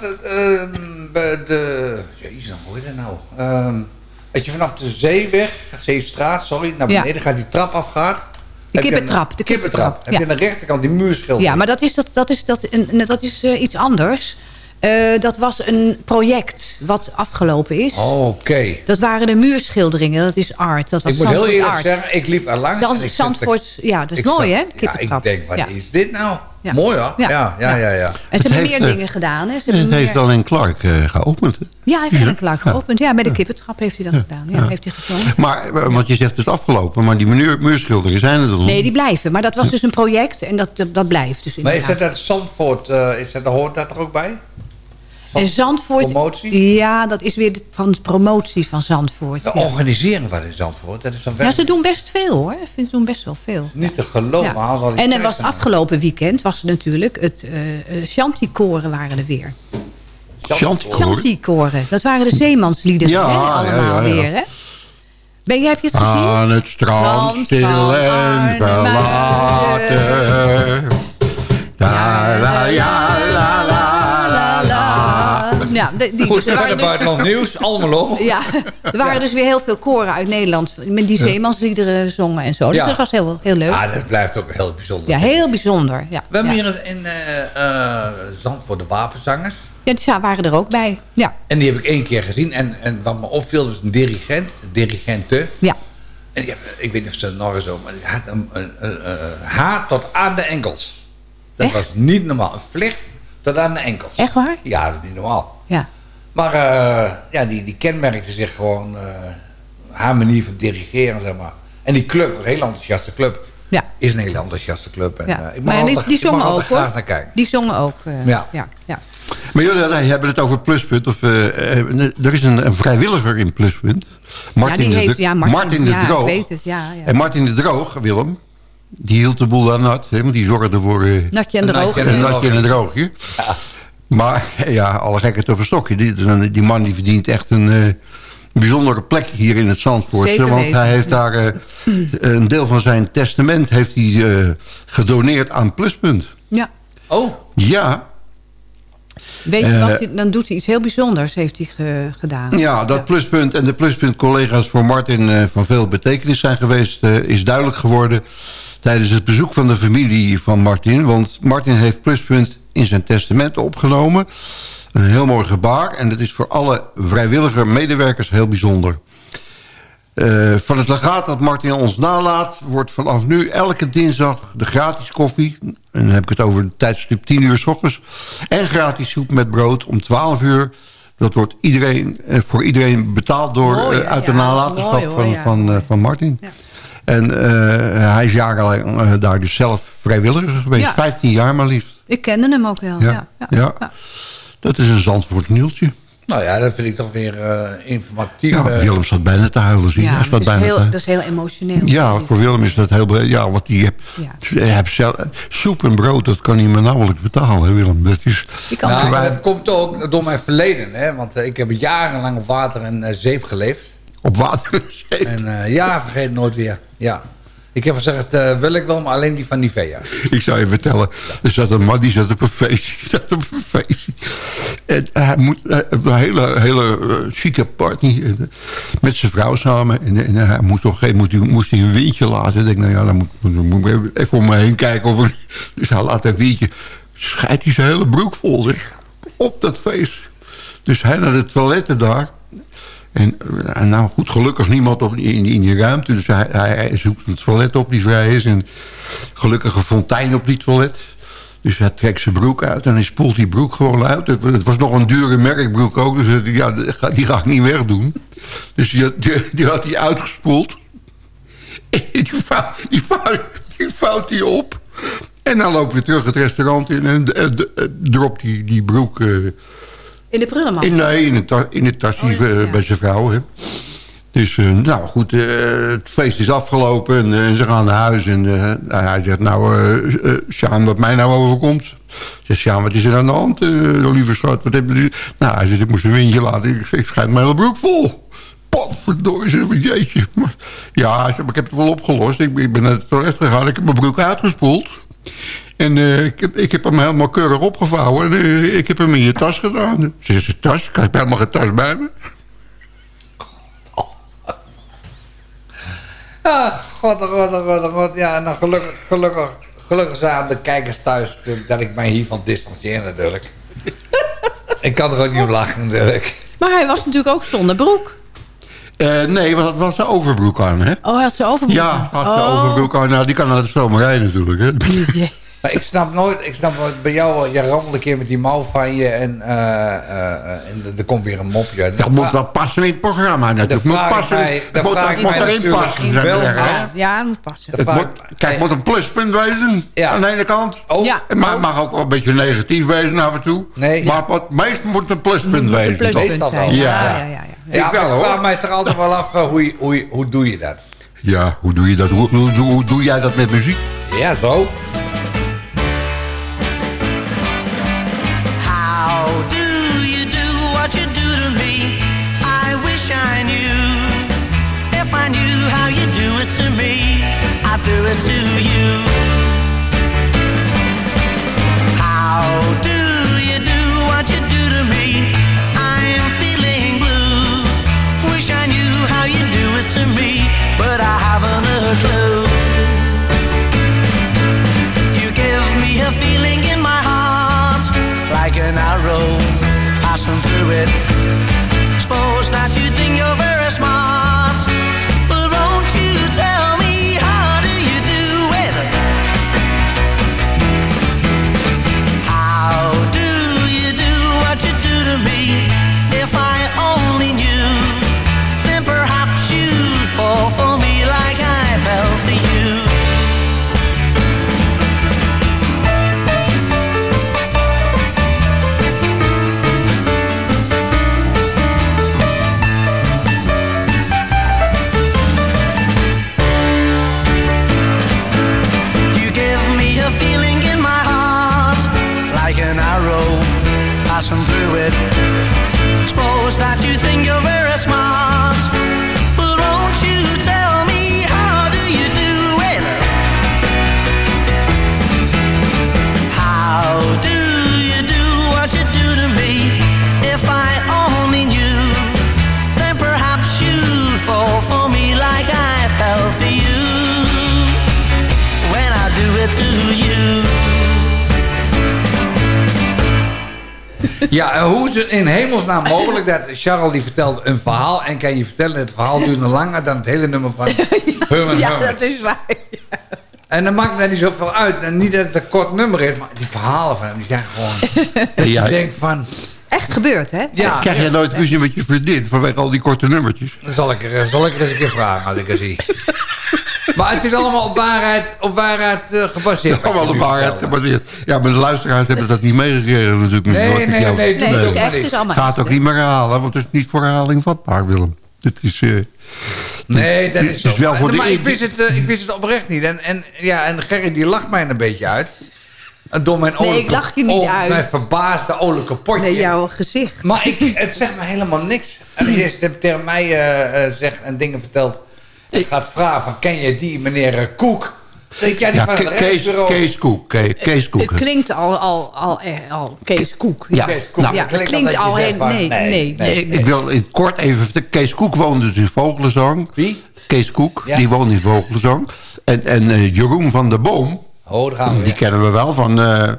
bij de... Jezus, hoe heet dat nou? Ehm, als je vanaf de Zeeweg, Zeestraat, sorry, naar Ja. beneden gaat, die trap afgaat. De kippentrap, de kippentrap. Heb je ja. aan de rechterkant die muurschildering. ja, maar dat is, dat, dat is, dat, een, dat is eh, iets anders. Eh, dat was een project wat afgelopen is. Oh, Oké. Dat waren de muurschilderingen, dat is art. Dat was Ik moet heel eerlijk art. zeggen, ik liep er langs. Zat Zandvoort, ja, dat is mooi, hè? Ja, Kippentrap. ik denk, wat Ja. is dit nou? Ja. Mooi hoor. Ja, Ja. ja, ja. ja, En ze Het hebben heeft, meer eh, dingen gedaan. Hè? Ze Het hebben heeft meer... alleen Clark eh, geopend. hè? Ja, hij heeft Ellen Clark geopend. Ja, bij de kippentrap heeft hij dat gedaan. Ja, heeft hij gezongen. Maar, eh, want je zegt het is afgelopen, maar die muur, muurschilderingen zijn er dan. Nee, die blijven. Maar dat was dus een project en dat, dat, dat blijft. Dus Maar is dat dat Zandvoort, eh, is dat, hoort dat er ook bij? En Zandvoort... Promotie? Ja, dat is weer de, van de promotie van Zandvoort. De Ja. organiseren van in Zandvoort, dat is dan Ja, ze doen best veel hoor. Ze doen best wel veel. niet te geloven. Ja. al En er was afgelopen weekend was er natuurlijk het uh, Chanticoren waren er weer. Chanticoren? Chanticoren, dat waren de zeemansliederen Ja, hè, ja, allemaal ja, ja. weer. Hè? Ben jij, heb je het gezien? Aan het strand Strand stil en verlaten. La la ja, Ja, de- die, Goed, we waren gaan dus- buitenland nieuws. Allemaal Ja, er waren dus weer heel veel koren uit Nederland... met die zeemansliederen zongen en zo. Dus Ja. dat was heel, heel leuk. Ja, dat blijft ook heel bijzonder. Ja, heel bijzonder. Ja, We hebben hier in uh, Zandvoort de wapenzangers. Ja, die waren er ook bij. Ja, En die heb ik één keer gezien. En, en wat me opviel, is een dirigent, dirigente. ja. En die ik weet niet of ze het nog eens zo, maar die had een, een, een, een haar tot aan de enkels. Dat Echt? was niet normaal. Een vlecht tot aan de enkels. Echt waar? Ja, dat is niet normaal. Maar uh, ja, die, die kenmerkte zich gewoon uh, haar manier van dirigeren, zeg maar. En die club, een heel enthousiaste club. Ja. Is een hele enthousiaste club. En, ja. uh, ik mag maar die, altijd, zongen ook graag naar kijken. Die zongen ook. Uh, Ja. ja. ja. Maar jullie hebben het over Pluspunt. Of, uh, er is een, een, vrijwilliger in Pluspunt. Martin, ja, die de, heeft, ja, Martin, Martin de ja, Droog. Ik weet het, ja, ja. En Martin de Droog, Willem, die hield de boel aan nat. Hè, want die zorgde voor... Uh, natje en droog. Een natje en droogje. Maar ja, alle gekheid op een stokje. Die, die man die verdient echt een uh, bijzondere plek hier in het Zandvoort. Zeker want weten. hij heeft daar uh, een deel van zijn testament heeft hij, uh, gedoneerd aan Pluspunt. Ja. Oh. Ja. Weet je wat, dan doet hij iets heel bijzonders, heeft hij ge, gedaan. Ja, dat Pluspunt en de Pluspunt-collega's voor Martin uh, van veel betekenis zijn geweest... Uh, is duidelijk geworden tijdens het bezoek van de familie van Martin. Want Martin heeft Pluspunt in zijn testament opgenomen... Een heel mooi gebaar en dat is voor alle vrijwillige medewerkers heel bijzonder. Eh, van het legaat dat Martin ons nalaat... wordt vanaf nu elke dinsdag de gratis koffie... en dan heb ik het over een tijdstip 10 uur s ochtends... en gratis soep met brood om 12 uur. Dat wordt iedereen, eh, voor iedereen betaald door, Mooi, eh, uit de ja, nalatenschap mooi, hoor, van, ja, van, van Martin. En eh, hij is jarenlang daar dus zelf vrijwilliger geweest. Ja. 15 jaar maar liefst. Ik kende hem ook wel. Ja, Ja. ja. Ja. Dat is een Zandvoort nieuwtje. Nou ja, dat vind ik toch weer eh, informatief. Ja, eh. Willem staat bijna te huilen. Zie je. Ja, dat, is bijna heel, te- dat is heel emotioneel. Ja, voor Willem is dat heel... Ja, wat die hebt, hij heeft zelf, soep en brood, dat kan hij maar nauwelijks betalen, hè, Willem. Dat is... Nou, Terwijl- maar dat komt ook door mijn verleden. Hè? Want eh, ik heb jarenlang op water en zeep geleefd. Op water en zeep? En eh, ja, vergeet het nooit weer. Ja. Ik heb gezegd, eh, wil ik wel, maar alleen die van Nivea. Ik zou je vertellen, er zat een man die zat op een feestje. Zat op een feestje. En hij moet een hele, hele eh, chique party. en, eh, met zijn vrouw samen. En, en hij moest op een gegeven moment moest hij een windje laten. Ik denk, nou ja, dan moet, dan moet ik even om me heen kijken. Of er, dus hij laat een windje. Scheidt hij zijn hele broek vol, zeg. Op dat feest. Dus hij naar de toiletten daar. En eh, nou goed, gelukkig niemand op, in, in die ruimte. Dus hij, hij, hij zoekt een toilet op die vrij is. En gelukkig een fontein op die toilet. Dus hij trekt zijn broek uit en hij spoelt die broek gewoon uit. Het, was nog een dure merkbroek ook, dus het- ja, die ga- ik niet wegdoen. Dus die, die, die had hij uitgespoeld. En die, vouw, die, die vouwt hij op. En dan loopt weer terug het restaurant in en eh, eh, dropt die, die broek... eh, In de prullenmand. in, nee, in het, in het tasje eh, bij zijn vrouw. Hè. Dus, eh, nou goed, eh, het feest is afgelopen en ze gaan naar huis. En eh, hij zegt, nou, Sjaan, wat mij nou overkomt. Zegt Sjaan, wat is er aan de hand, lieve schat? Wat heb je... Nou, hij zegt, ik moest een windje laten. Ik, schijt mijn hele broek vol. Potverdorie, zeg maar, jeetje. Maar, ja, maar ik heb het wel opgelost. Ik, ben- ik ben naar het toilet gegaan, ik heb mijn broek uitgespoeld. En eh, ik, heb, ik heb hem helemaal keurig opgevouwen. En eh, ik heb hem in je tas gedaan. Ze zegt, tas? Ik heb helemaal geen tas bij me. Ah, god, oh god, oh god, oh god. Ja, nou gelukkig, gelukkig, gelukkig zijn aan de kijkers thuis dat ik mij hiervan distancieer natuurlijk. ik kan er ook niet om lachen natuurlijk. Maar hij was natuurlijk ook zonder broek. Eh, nee, want dat was de overbroek aan, hè? Oh, hij had zijn overbroek Ja, aan. had de Oh. overbroek aan. Nou, die kan naar de stomerij natuurlijk, hè? Maar ik snap nooit, ik snap nooit, bij jou, je rammelt een keer met die mouw van je en, eh, eh, eh, en er- komt weer een mopje. Dat moet wel passen in het programma natuurlijk. moet vraag ik passen. mij- het dan moet, het moet erin passen, wel af. Ja, dat moet passen. Het moet, kijk, het moet een pluspunt wezen aan de ene kant. Oh, Ja. Maar het mag ook wel een beetje negatief wezen af en toe. Nee. Maar het meest moet het een pluspunt Moet een wezen. pluspunt toch? Zijn. wel. Ja, Ja. ja, ja. ja. Ja, Ik wel, ik vraag hoor. mij toch altijd wel af, eh, hoe, je- hoe, je- hoe doe je dat? Ja, hoe doe je dat? Hoe, hoe, hoe, hoe doe jij dat met muziek? Ja, zo. An arrow passing through it. Suppose that you think you're very it. Suppose that you think you're very smart, but won't you tell me how do you do it? How do you do what you do to me? If I only knew, then perhaps you'd fall for me like I fell for you when I do it to you. Ja, en hoe is het in hemelsnaam mogelijk dat Charles die vertelde een verhaal... en kan je vertellen, het verhaal duurde langer dan het hele nummer van Herman Ja, Hermits. dat is waar. En dan maakt mij niet zoveel uit. En niet dat het een kort nummer is, maar die verhalen van hem, die zijn gewoon... dat Ja, je denkt van, Echt gebeurd, hè? ja, Krijg jij nooit ruzie met je vriendin vanwege al die korte nummertjes? dan zal ik, er, zal ik er eens een keer vragen als ik er zie. maar het is allemaal op waarheid, op waarheid eh, gebaseerd. Allemaal nu waarheid gebaseerd. Ja, maar de luisteraars hebben dat niet meegekregen natuurlijk. Nee, nee, jou- nee, doe Nee, het is echt het allemaal Gaat ook niet meer herhalen, want het is niet voor herhaling vatbaar, Willem. Het is, eh, Nee, dat is is zo. wel voor de maar ik wist, het, eh, ik wist het oprecht niet. En, en, ja, en Gerry die lacht mij een beetje uit. En door mijn Nee, ik lach je niet oh, uit. Mijn verbaasde olijke potje. Nee, jouw gezicht. Maar ik, het zegt me helemaal niks. En als je tegen mij eh, eh, zegt en dingen vertelt... Ik gaat vragen van, ken je die meneer eh, Koek? Denk ik, ja, die ja, van het Ke- Kees. Kees Koek. Ke- Kees Koek. Het klinkt al, al, al, eh, al Kees Koek. Ja, Kees Koek. nou, Ja, Dat het klinkt klinkt al heel... Nee, nee, nee. nee. Ik, ik wil in kort even vertellen. Kees Koek woonde dus in Vogelenzang. Wie? Kees Koek, Ja. die woont in Vogelenzang. En, en eh, Jeroen van der Boom, Oh, daar gaan we die kennen we wel van... eh,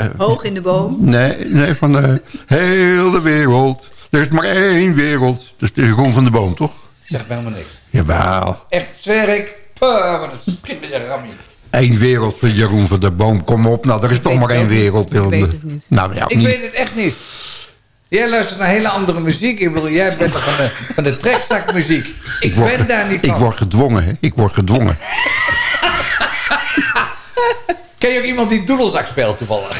eh, Hoog in de boom. nee, nee, van de hele wereld. Er is maar één wereld. Dus de Jeroen van der Boom, toch? Zegt me helemaal niks. Jawel. Echt, ik. Puh, wat een schitterende rammie. Eén wereld van Jeroen van der Boom. Kom op, nou, er is toch maar één wereld. Ik weet het niet. Nou, ja, Ik niet. weet het echt niet. Jij luistert naar hele andere muziek. Ik bedoel, jij bent van de, van de trekzakmuziek. Ik, word- ben daar niet van. Ik word gedwongen, hè. Ik word gedwongen. Ken je ook iemand die doedelzak speelt toevallig?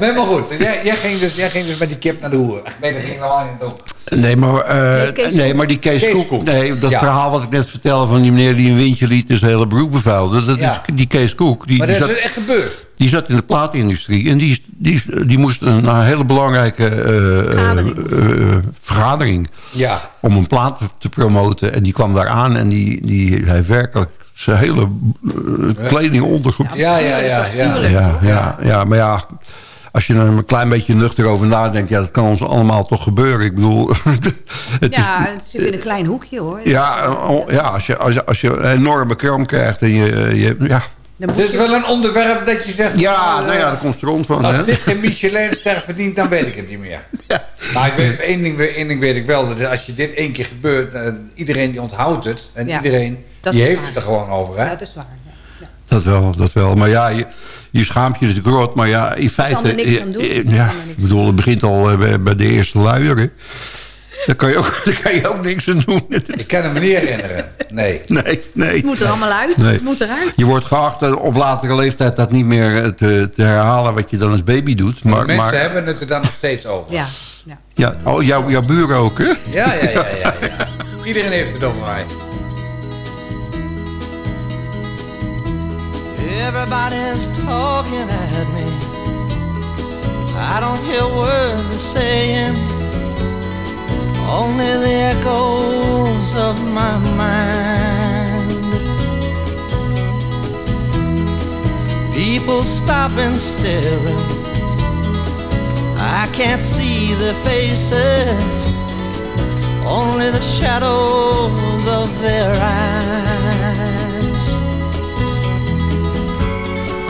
Nee, maar goed. Jij, jij, ging dus, jij ging dus met die kip naar de hoer. Nee, dat ging helemaal niet doen. Nee, maar, eh, Nee, maar die Kees, Kees. Nee, dat Ja. verhaal wat ik net vertelde van die meneer die een windje liet... dus hele broek bevuilde. Dat Ja. is die Kees Koek. Die, Maar die, dat is zat, dus echt gebeurd. die zat in de plaatindustrie. En die, die, die moest een, een hele belangrijke eh, eh, Vergadering. vergadering... Ja. om een plaat te promoten. En die kwam daar aan en die, die heeft werkelijk zijn hele eh, kleding ondergebracht. Ja, ja, ja. ja. Ja, ja, ja, maar ja, als je er een klein beetje nuchter over nadenkt... ja, dat kan ons allemaal toch gebeuren. Ik bedoel, het Ja, is... het zit in een klein hoekje, hoor. Ja, oh, ja als, je, als, je, als je een enorme kramp krijgt en je... je ja, Dit is je- wel een onderwerp dat je zegt... ja van, nou ja, eh, daar komt stront van. Als Hè? dit geen Michelinster verdient, dan weet ik het niet meer. Ja. Maar ik weet, één, ding, één ding weet ik wel. Dat als je dit één keer gebeurt, iedereen die onthoudt het. En Ja, iedereen dat die heeft waar. het er gewoon over. Hè? Dat is waar. ja. Dat wel, dat wel. Maar ja, je, je schaamt je natuurlijk rot. Maar ja, in feite... er niks eh, aan doen. eh, kan Ja, ik bedoel, het begint al eh, bij, bij de eerste luier. hè. Daar kan, je ook, daar kan je ook niks aan doen. Ik kan hem niet herinneren. Nee. Nee, nee. Het moet er allemaal uit. Nee. Het moet eruit. Je wordt geacht op latere leeftijd dat niet meer te, te herhalen wat je dan als baby doet. Maar, Mensen maar, hebben het er dan nog steeds over. Ja. ja. ja, oh, jouw, jouw buren ook, hè? Ja, ja, ja, ja, ja. Iedereen heeft het over mij. Everybody's talking at me. I don't hear words they're saying, only the echoes of my mind. People stop and staring. I can't see their faces, only the shadows of their eyes.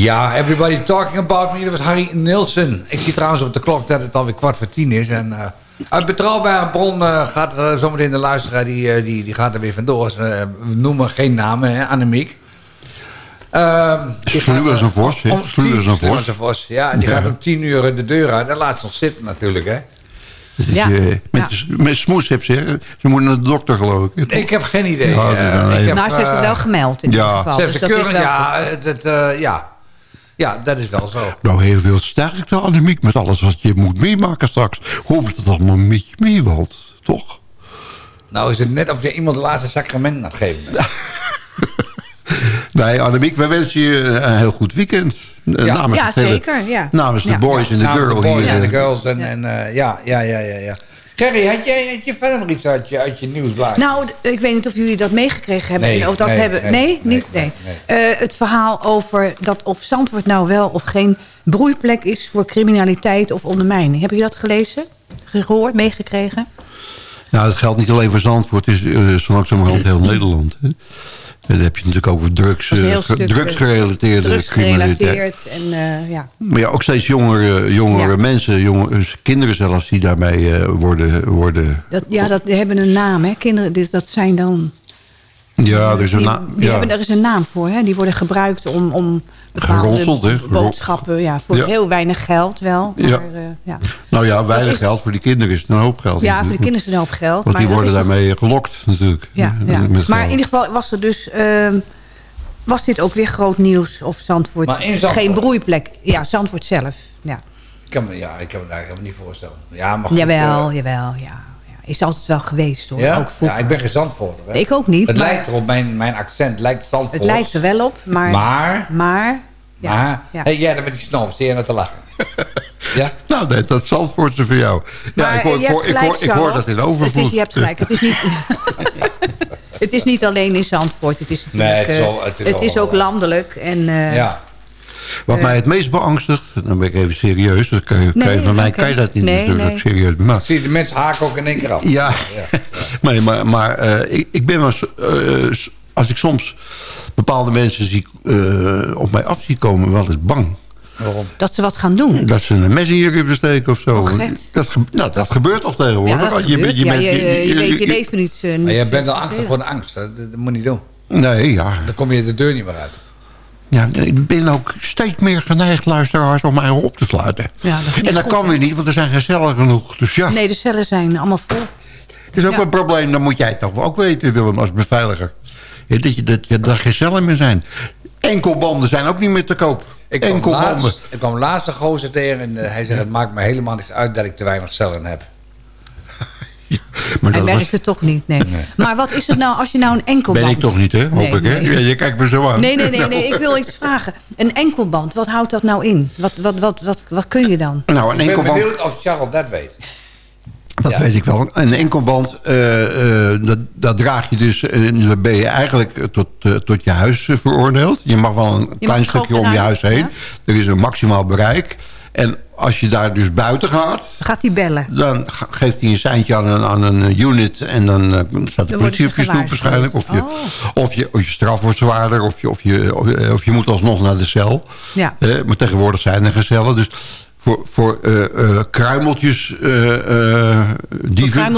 Ja, Everybody Talking About Me, dat was Harry Nilsson. Ik zie trouwens op de klok dat het alweer kwart voor tien is. En uh, uit betrouwbare bron uh, gaat uh, zometeen de luisteraar, die, die, die gaat er weer vandoor. we noemen geen namen, hè, Annemiek. Uh, Sluw als een vos? Sluw als een vos. vos. Ja, die ja. gaat om tien uur de deur uit. Daar laat ze nog zitten natuurlijk, hè. Ja. Je, met, ja. met smoes heb ze, ze moeten naar de dokter geloof ik. Ik heb geen idee. Ja, uh, ik heb, nou, ze heeft het wel gemeld in ja. geval. Ze heeft dus de keuring, ja, het, uh, ja. Ja, dat is wel zo. Nou, heel veel sterkte, Annemiek, met alles wat je moet meemaken straks. Hoop dat het allemaal met je meevalt, toch? Nou is het net of je iemand de laatste sacrament gaat geven nee, Annemiek, wij wensen je een heel goed weekend. Ja, namens ja zeker. Ja. Namens de boys en de girls. De boys en de girls. En, en uh, ja, ja, ja, ja, ja. Gerry, had je, had je verder nog iets uit je, uit je nieuwsblaad? Nou, ik weet niet of jullie dat meegekregen hebben. Nee, of dat nee, hebben. Nee, nee, niet? Nee. Uh, het verhaal over dat of Zandvoort nou wel of geen broeiplek is... voor criminaliteit of ondermijning. Heb je dat gelezen? Gehoord, meegekregen? Nou, het geldt niet alleen voor Zandvoort. Het is uh, zo langzamerhand heel Nederland. Hè? Dan heb je natuurlijk over drugs, uh, drugsgerelateerde drugs criminaliteit. En, uh, ja. Maar ja, ook steeds jongere, jongere ja. mensen, jonge, kinderen zelfs, die daarmee uh, worden... worden dat, ja, dat hebben een naam, hè? Kinderen, dus dat zijn dan... Ja, er is een naam. Die, die hebben, er is een naam voor, hè? Die worden gebruikt om... om Geronseld, hè? boodschappen, ja, voor heel weinig geld wel. Maar, ja. ja. Nou ja, weinig is, geld. Voor die kinderen is het een hoop geld. Ja, voor de kinderen is het een hoop geld. Want die worden daarmee gelokt natuurlijk. Ja, ja. maar in ieder geval was er dus... Uh, was dit ook weer groot nieuws of Zandvoort? Maar in Zandvoort. Geen broeiplek. Ja, Zandvoort zelf. Ja. Ik kan me, ja, ik kan me daar helemaal niet voorstellen. Ja, maar goed, jawel, uh, jawel, ja. Is altijd wel geweest hoor. Ja? Ook ja, ik ben geen Zandvoorter. Hè? Ik ook niet. Het lijkt erop, mijn, mijn accent lijkt Zandvoort. Het lijkt er wel op, maar... Maar... Maar... Ja, maar, ja. Hey, jij dan met die snor, zie je nou te lachen? ja? Nou, nee, dat Zandvoortse voor jou. Ja, maar ik hoor, ik hoor, ik hoor, ik hoor dat in overvloed. Het is, je hebt gelijk, het is niet... het is niet alleen in Zandvoort. Het is, nee, het is, al, het is, het is ook landelijk. En, uh, ja. Wat uh, mij het meest beangstigt, dan ben ik even serieus. Dan kan je, nee, van mij okay. kan je dat niet nee, natuurlijk nee. serieus. Maar, Zie je, de mensen haken ook in één keer af. Ja, ja. nee, maar, maar uh, ik, ik ben wel... Uh, als ik soms bepaalde mensen zie, uh, op mij af zie komen, wel eens bang. Waarom? Dat ze wat gaan doen. Dat ze een mes in je ribben steken of zo. Oh, dat, nou, dat gebeurt toch tegenwoordig? Ja, dat je, gebeurt. je, ja, bent, je, je, je, weet je leven niet. Uh, maar jij bent al angstig voor de angst. Dat, dat moet je niet doen. Nee, ja. Dan kom je de deur niet meer uit. Ja, ik ben ook steeds meer geneigd, luisteraars, om mij op te sluiten. Ja, dat en dat goed, kan weer niet, want er zijn geen cellen genoeg. Dus ja. Nee, de cellen zijn allemaal vol. Het is ook ja. een probleem, dan moet jij het toch ook weten, Willem, als beveiliger. Dat, je, dat, dat er geen cellen meer zijn. Enkelbanden zijn ook niet meer te koop. Ik kwam, laatst, ik kwam laatst een gozer tegen en uh, hij zegt... het maakt me helemaal niks uit dat ik te weinig cellen heb. maar hij werkt het toch niet, nee. nee. Maar wat is het nou als je nou een enkelband... Ben ik toch niet, hè? Hoop nee, ik, hè? Nee. Ja, je kijkt me zo aan. Nee, nee, nee, nee, ik wil iets vragen. Een enkelband, wat houdt dat nou in? Wat, wat, wat, wat, wat kun je dan? Nou, een enkelband... Ik ben benieuwd of Charles dat weet. Dat ja. weet ik wel. Een enkelband, uh, uh, dat, dat, draag je dus... Uh, dan ben je eigenlijk tot, tot je huis veroordeeld. Je mag wel een je klein stukje om je huis heen. Ja? Er is een maximaal bereik. En als je daar dus buiten gaat... Gaat hij bellen? Dan geeft hij een seintje aan een, aan een unit... en dan staat de politie op je stoep waarschijnlijk. Of je, oh. of, je, of je straf wordt zwaarder... of je, of je, of je, moet alsnog naar de cel. Ja. maar tegenwoordig zijn er geen cellen. Dus voor, voor uh, uh, kruimeltjes uh, dieven,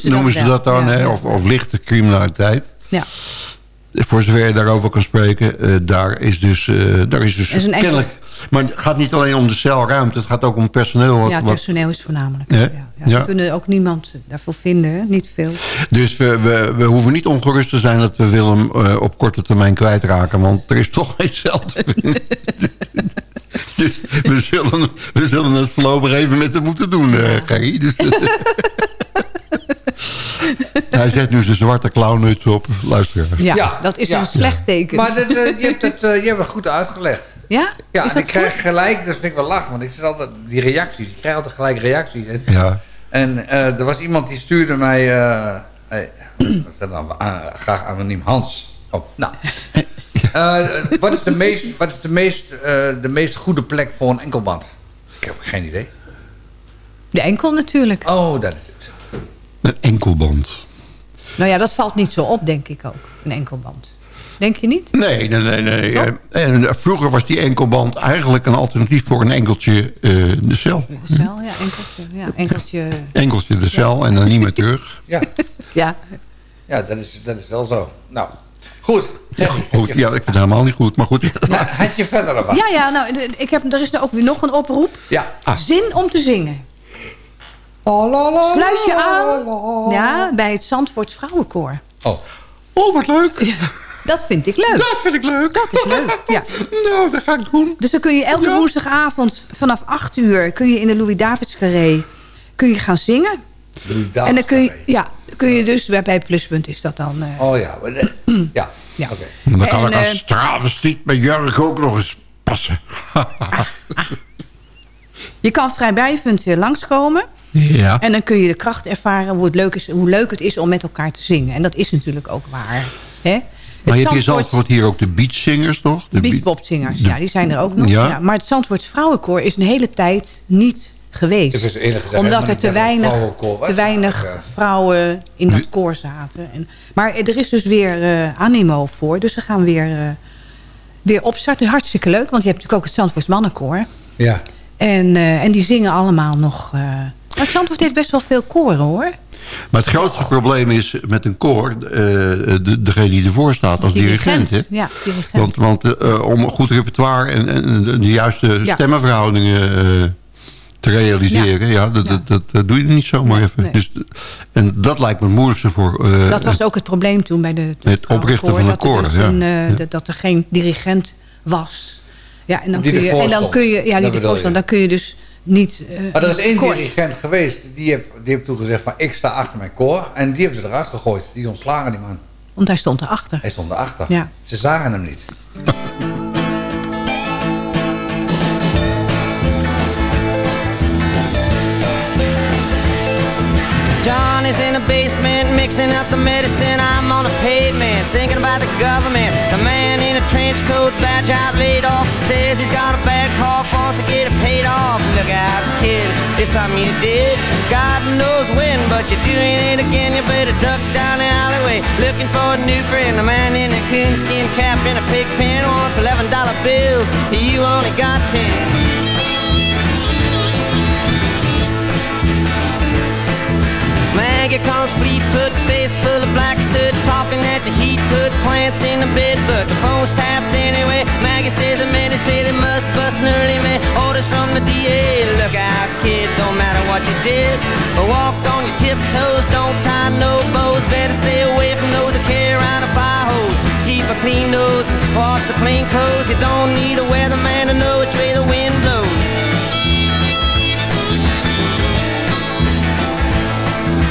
ze noemen ze dat dan, ja, hè? ja. Of, of lichte criminaliteit. Ja. Voor zover je daarover kan spreken, daar is dus, daar is dus is kennelijk... Maar het gaat niet alleen om de celruimte, het gaat ook om personeel. Wat, ja, personeel is voornamelijk. Ja? Ja. Ze Ja. kunnen ook niemand daarvoor vinden, hè? niet veel. Dus we, we, we hoeven niet ongerust te zijn dat we Willem op korte termijn kwijtraken. Want er is toch geen cel te vinden. we, zullen, we zullen het voorlopig even met hem moeten doen, eh. Dus, hij zet nu zijn zwarte clownmuts op. Luister. Ja, dat is een slecht teken. Maar dit, eh, je, hebt het, je hebt het goed uitgelegd. Ja? Ja, Is en dat ik krijg gelijk, dat vind ik wel lachen, want ik zit altijd, die reacties, ik krijg altijd gelijk reacties. En, Ja. en eh, er was iemand die stuurde mij, eh, hey, wat is dat dan, Ah, graag anoniem Hans. Oh, nou. Eh, wat is de meest, wat is de meest, eh, de meest goede plek voor een enkelband? Ik heb geen idee. De enkel natuurlijk. Oh, dat is het. Een enkelband. Nou ja, dat valt niet zo op, denk ik ook. Een enkelband. Denk je niet? Nee, nee, nee. nee. Eh, En eh, vroeger was die enkelband eigenlijk een alternatief voor een enkeltje eh, de cel. De cel, ja, enkeltje. Ja, enkeltje. Enkeltje de cel en dan niet meer terug. Ja, Ja. ja dat, is, dat is wel zo. Nou, goed. Ja, goed, ja, ik vind het helemaal niet goed, maar goed. Ja, had je verder nog wat? Ja, ja, nou, ik heb, er is er ook weer nog een oproep. Ja. Zin om te zingen. Sluit je aan ja, bij het Zandvoort Vrouwenkoor. Oh. Oh, wat leuk. Dat vind ik leuk. Dat vind ik leuk. Dat is leuk, ja. Nou, dat ga ik doen. Dus dan kun je elke Ja. woensdagavond vanaf 8 uur... kun je in de Louis Davids Carré kun je gaan zingen. En dan kun je, ja, kun je dus bij, bij Pluspunt is dat dan... eh, Oh ja, maar de- ja. Ja. Oké. Dan kan En, ik als travestiet met jurk ook nog eens passen. Je kan vrijblijvend eh, langskomen. ja. En dan kun je de kracht ervaren hoe, het leuk is, hoe leuk het is om met elkaar te zingen. En dat is natuurlijk ook waar. Hè? Maar Het je hebt in Zandvoort- hier ook de beachzingers, toch? De beach- Beachbopzingers, ja, die zijn er ook nog. Ja. Ja. Maar het Zandvoorts Vrouwenkoor is een hele tijd niet geweest. Gezegd Omdat er te het weinig, te weinig vrouwen in dat koor zaten. En, maar er is dus weer eh, animo voor. Dus ze gaan weer, eh, weer opstarten. Hartstikke leuk, want je hebt natuurlijk ook het Zandvoorts Mannenkoor. Ja. En, eh, en die zingen allemaal nog... eh, maar Zandvoort heeft best wel veel koren, hoor. Maar het grootste probleem is met een koor... eh, de, degene die ervoor staat als dirigent. hè? Ja, dirigent. Want, want eh, om een goed repertoire en, en de- de juiste Ja. stemmenverhoudingen eh, te realiseren... Ja. dat, dat, dat, dat doe je niet zomaar even. nee. Dus, en dat lijkt me het moeilijkste voor... eh, dat was ook het probleem toen bij de Het oprichten van een er koor, dus ja. een, eh, Ja. dat, dat er geen dirigent was. Ja, en dan Die kun je, en dan kun je, ja, die je. stond, dan kun je dus niet. eh, Maar er is één koor- dirigent geweest, die heeft, die heeft toen gezegd van ik sta achter mijn koor. En die hebben ze eruit gegooid. Die ontslagen die man. Want hij stond erachter. Hij stond erachter. Ja. Ze zagen hem niet. John is in the basement mixing up the medicine. I'm on the pavement thinking about the government. The man in a trench coat, badge out, laid off, says he's got a bad cough, wants to get paid off. Look out, kid, it's something you did. God knows when, but you're doing it again. You better duck down the alleyway looking for a new friend. The man in a coonskin cap and a pig pen wants eleven dollar bills. You only got ten. Maggie comes fleet-foot, face full of black soot, talking at the heat, put plants in the bed, but the phone's tapped anyway. Maggie says the men say they must bust an early man. Orders from the DA, look out, kid, don't matter what you did. Walk on your tiptoes, don't tie no bows. Better stay away from those that carry around a fire hose. Keep a clean nose, parts of clean clothes. You don't need a weatherman to know which way the wind blows.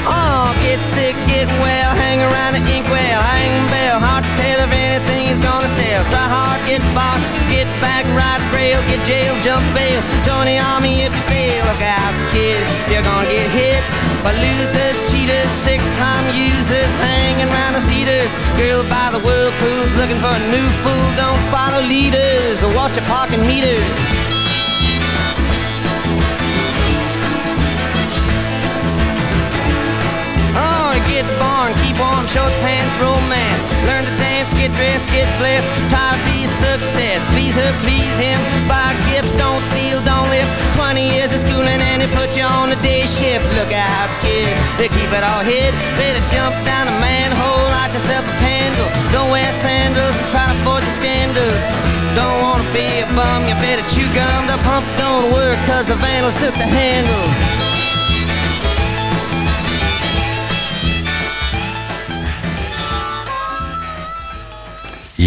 Oh, get sick, get well, hang around the inkwell, hang bell, hard to tell if anything is gonna sell. Try hard, get bought, get back, ride rail, get jail, jump bail, join the army if you fail. Look out, kid, you're gonna get hit by losers, cheaters, six-time users, hanging around the theaters. Girl by the whirlpools, looking for a new fool. Don't follow leaders or watch your parking meters. Get born, keep warm, short pants, romance. Learn to dance, get dressed, get blessed. Try to be success. Please her, please him. Buy gifts, don't steal, don't live. 20 years of schooling and they put you on the day shift. Look out, kid, they keep it all hid. Better jump down a manhole, light yourself a candle. Don't wear sandals, try to avoid the scandals. Don't wanna be a bum, you better chew gum. The pump don't work, cause the vandals took the handle.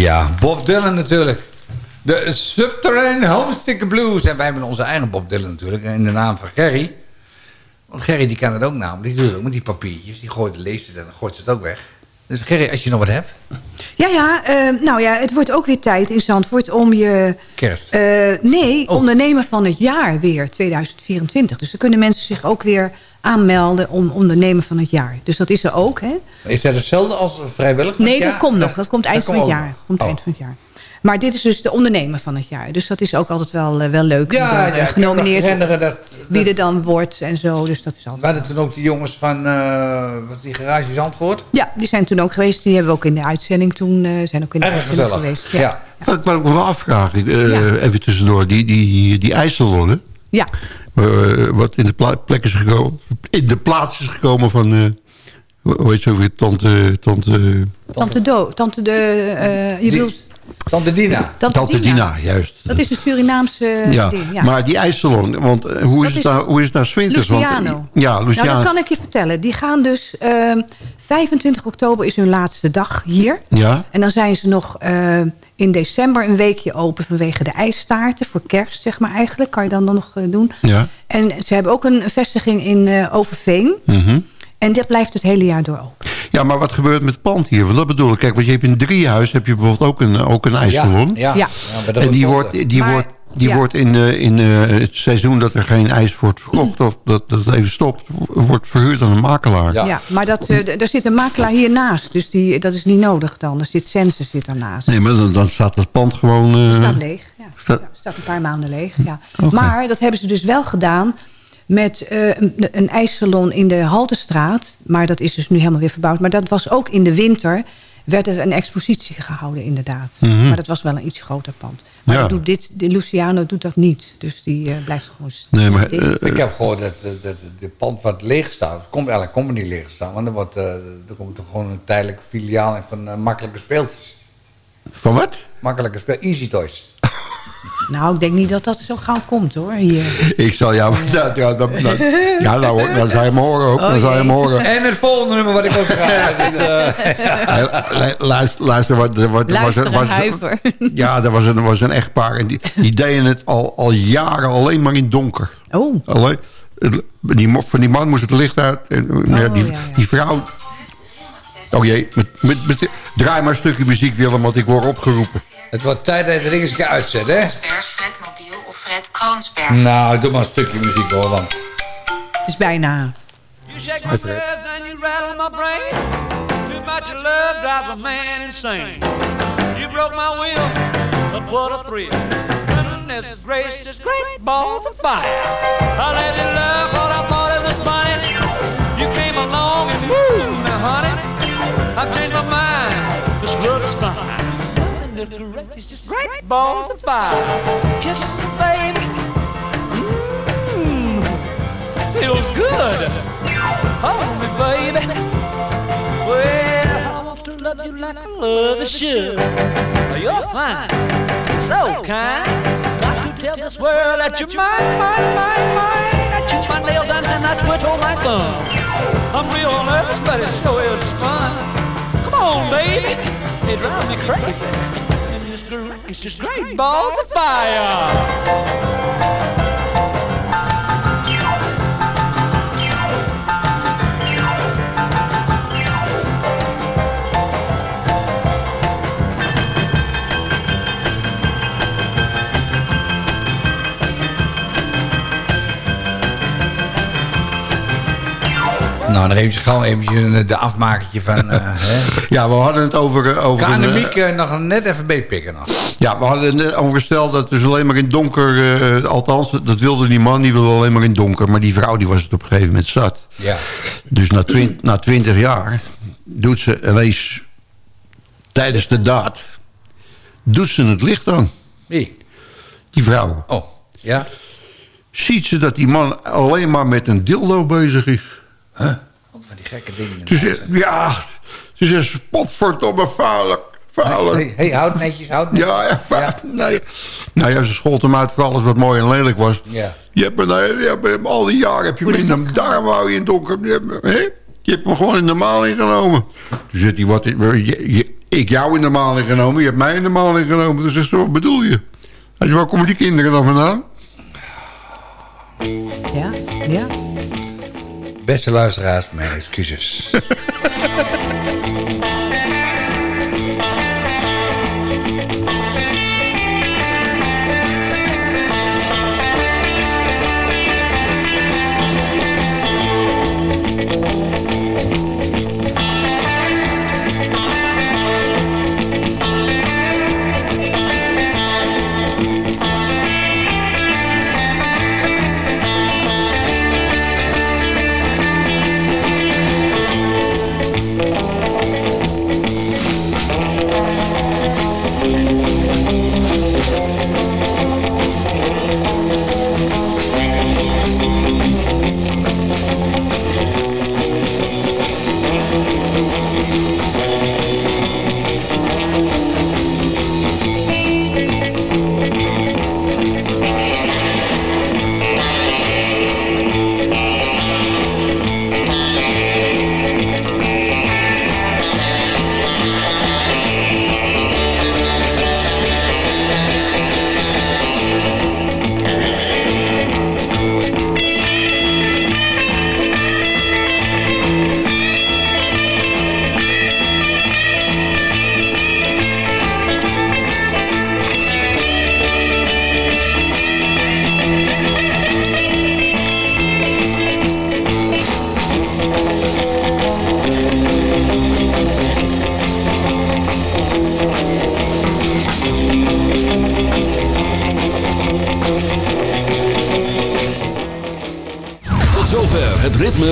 Ja, Bob Dylan natuurlijk. De Subterranean Homestick Blues. En wij hebben onze eigen Bob Dylan natuurlijk. In de naam van Gerry. Want Gerry die kan het ook namelijk. Die doet het ook met die papiertjes. Die gooit, leest het en dan gooit ze het ook weg. Dus Gerry, als je nog wat hebt. Ja, ja, eh, nou ja, het wordt ook weer tijd in Zandvoort om je... Kerst. Eh, nee, ondernemer van het jaar weer, 2024. Dus dan kunnen mensen zich ook weer aanmelden om ondernemer van het jaar. Dus dat is er ook, hè? Is dat hetzelfde als vrijwillig? Nee, Ja, dat komt nog. Dat komt eind dat van het jaar. Komt Oh. eind van het jaar. Maar dit is dus de ondernemer van het jaar. Dus dat is ook altijd wel, eh, wel leuk. Ja, ja, eh, genomineerd herinneren dat- wie er dan wordt en zo. Dus dat is altijd... We hadden toen ook die jongens van uh, wat die garage Zandvoort. Ja, die zijn toen ook geweest. Die hebben we ook in de uitzending toen... eh, zijn ook in de Erg uitzending gezellig. geweest. Ja. Wat, wat ik me wel afvraag, eh, even tussendoor, die, die, die Ja. Eh, wat in de, plek is gekomen, in de plaats is gekomen van, eh, hoe heet ze ook weer, tante... tante Tante Do. Tante de... eh, je bedoelt... Tante Dina. Tante, Tante Dina, juist. Dat is een Surinaamse ja. ding. Ja. maar die ijssalon, want hoe, is het nou, hoe is het nou? Want, Luciano. ja, Luciano. Nou, dat kan ik je vertellen. Die gaan dus... ehm 25 oktober is hun laatste dag hier. Ja, En dan zijn ze nog eh, in december een weekje open vanwege de ijstaarten. Voor kerst, zeg maar eigenlijk. Kan je dan, dan nog eh, doen. ja. En ze hebben ook een vestiging in eh, Overveen. mhm. En dat blijft het hele jaar door open. Ja, maar wat gebeurt met het pand hier? Want dat bedoel ik. Kijk, want je hebt in Driehuis heb je bijvoorbeeld ook een, ook een ijssalon. Ja, ja. Ja. En die wordt wordt, die Maar- wordt, die ja. wordt in, eh, in eh, het seizoen dat er geen ijs wordt verkocht... of dat, dat het even stopt, wordt verhuurd aan een makelaar. Ja. Ja, maar dat, eh, er zit een makelaar hiernaast. Dus die, dat is niet nodig dan. Er zit Sense zit daarnaast. Nee, maar dan, dan staat het pand gewoon... eh, Het staat leeg. Ja. staat- Ja, staat een paar maanden leeg. Ja. Maar dat hebben ze dus wel gedaan met eh, een, een ijssalon in de Haltestraat. Maar dat is dus nu helemaal weer verbouwd. Maar dat was ook in de winter werd er een expositie gehouden inderdaad. Mhm. Maar dat was wel een iets groter pand. Maar Ja. doet dit, de Luciano doet dat niet. Dus die eh, blijft gewoon... Nee, maar, eh, Ik heb gehoord dat, het pand wat leeg staat, komt eigenlijk komt het niet leeg staan, want er, wordt, eh, er komt toch gewoon een tijdelijk filiaal in van eh, makkelijke speeltjes. Van wat? Makkelijke speel, Easy Toys. Nou, ik denk niet dat dat zo gauw komt hoor. Hier. Ik zal jou... Ja, ja, dat, dat- ja nou, dan zou je hem horen ook. Oh, dan zou je hem jee. horen. En het volgende nummer wat ik ook eh, Hey, lu- Luister, luister wat, wat, Luister was, was. Ja, er was een, was een echtpaar en die, die deden het al, al jaren alleen maar in donker. Oh, Alleen, het- die, mo- van die man moest het licht uit. En, ja, die, ja, ja. die vrouw... Oh jee, met, met, met- draai maar een stukje muziek Willem, want ik word opgeroepen. Het wordt tijd dat je ding eens een keer uitzet, hè? Berg, Fred Mobiel of Fred Kroonsberg. Nou, doe maar een stukje muziek hoor, want... het is bijna. You shake my nerves and you rattle my brain. Too much love drives a man insane. You broke my will, but what a thrill. Goodness gracious, great balls of fire. I let you love what I Goodness gracious, great balls of fire. Kisses, baby. Mmm, feels good. Hold me, baby. Well, I want to love you like I love a should. You're fine, so kind. Got to tell this world that you're mine, mine, mine, mine. I chew my nails and then I twiddle my thumb. I'm real nervous, but it sure is fun. Come on, baby. It drives me crazy. It's just great balls of fire. Nou, dan eventjes gauw eventjes de afmakertje van... eh hè. Ja, we hadden het over... eh, over een, eh, Kanemiek eh, nog net even beetpikken nog. Ja, we hadden het over gesteld dat dus alleen maar in donker... althans, dat wilde die man, die wilde alleen maar in donker. Maar die vrouw die was het op een gegeven moment zat. Ja. Dus na, twin, na twintig jaar doet ze ineens tijdens de daad... doet ze het licht aan, Wie? die vrouw. Oh, ja? Ziet ze dat die man alleen maar met een dildo bezig is. Van die gekke dingen. Zegt, ja, ze zegt, potverdomme, vuilig, vuilig. Hey, hey, houd netjes, houd netjes. Ja, ja, vuilig. Nou, ja. nou ja, ze schold hem uit voor alles wat mooi en lelijk was. Ja. Je hebt me, nou, je hebt al die jaren heb je me in de, daar wou je in donker. Je hebt, me, hè? je hebt me gewoon in de maling genomen. Toen zegt hij, wat, je, je- ik jou in de maling genomen, je hebt mij in de maling genomen. Dus dat is wat bedoel je? Weet je, waar komen die kinderen dan vandaan? Ja, ja. Beste luisteraars, mijn excuses.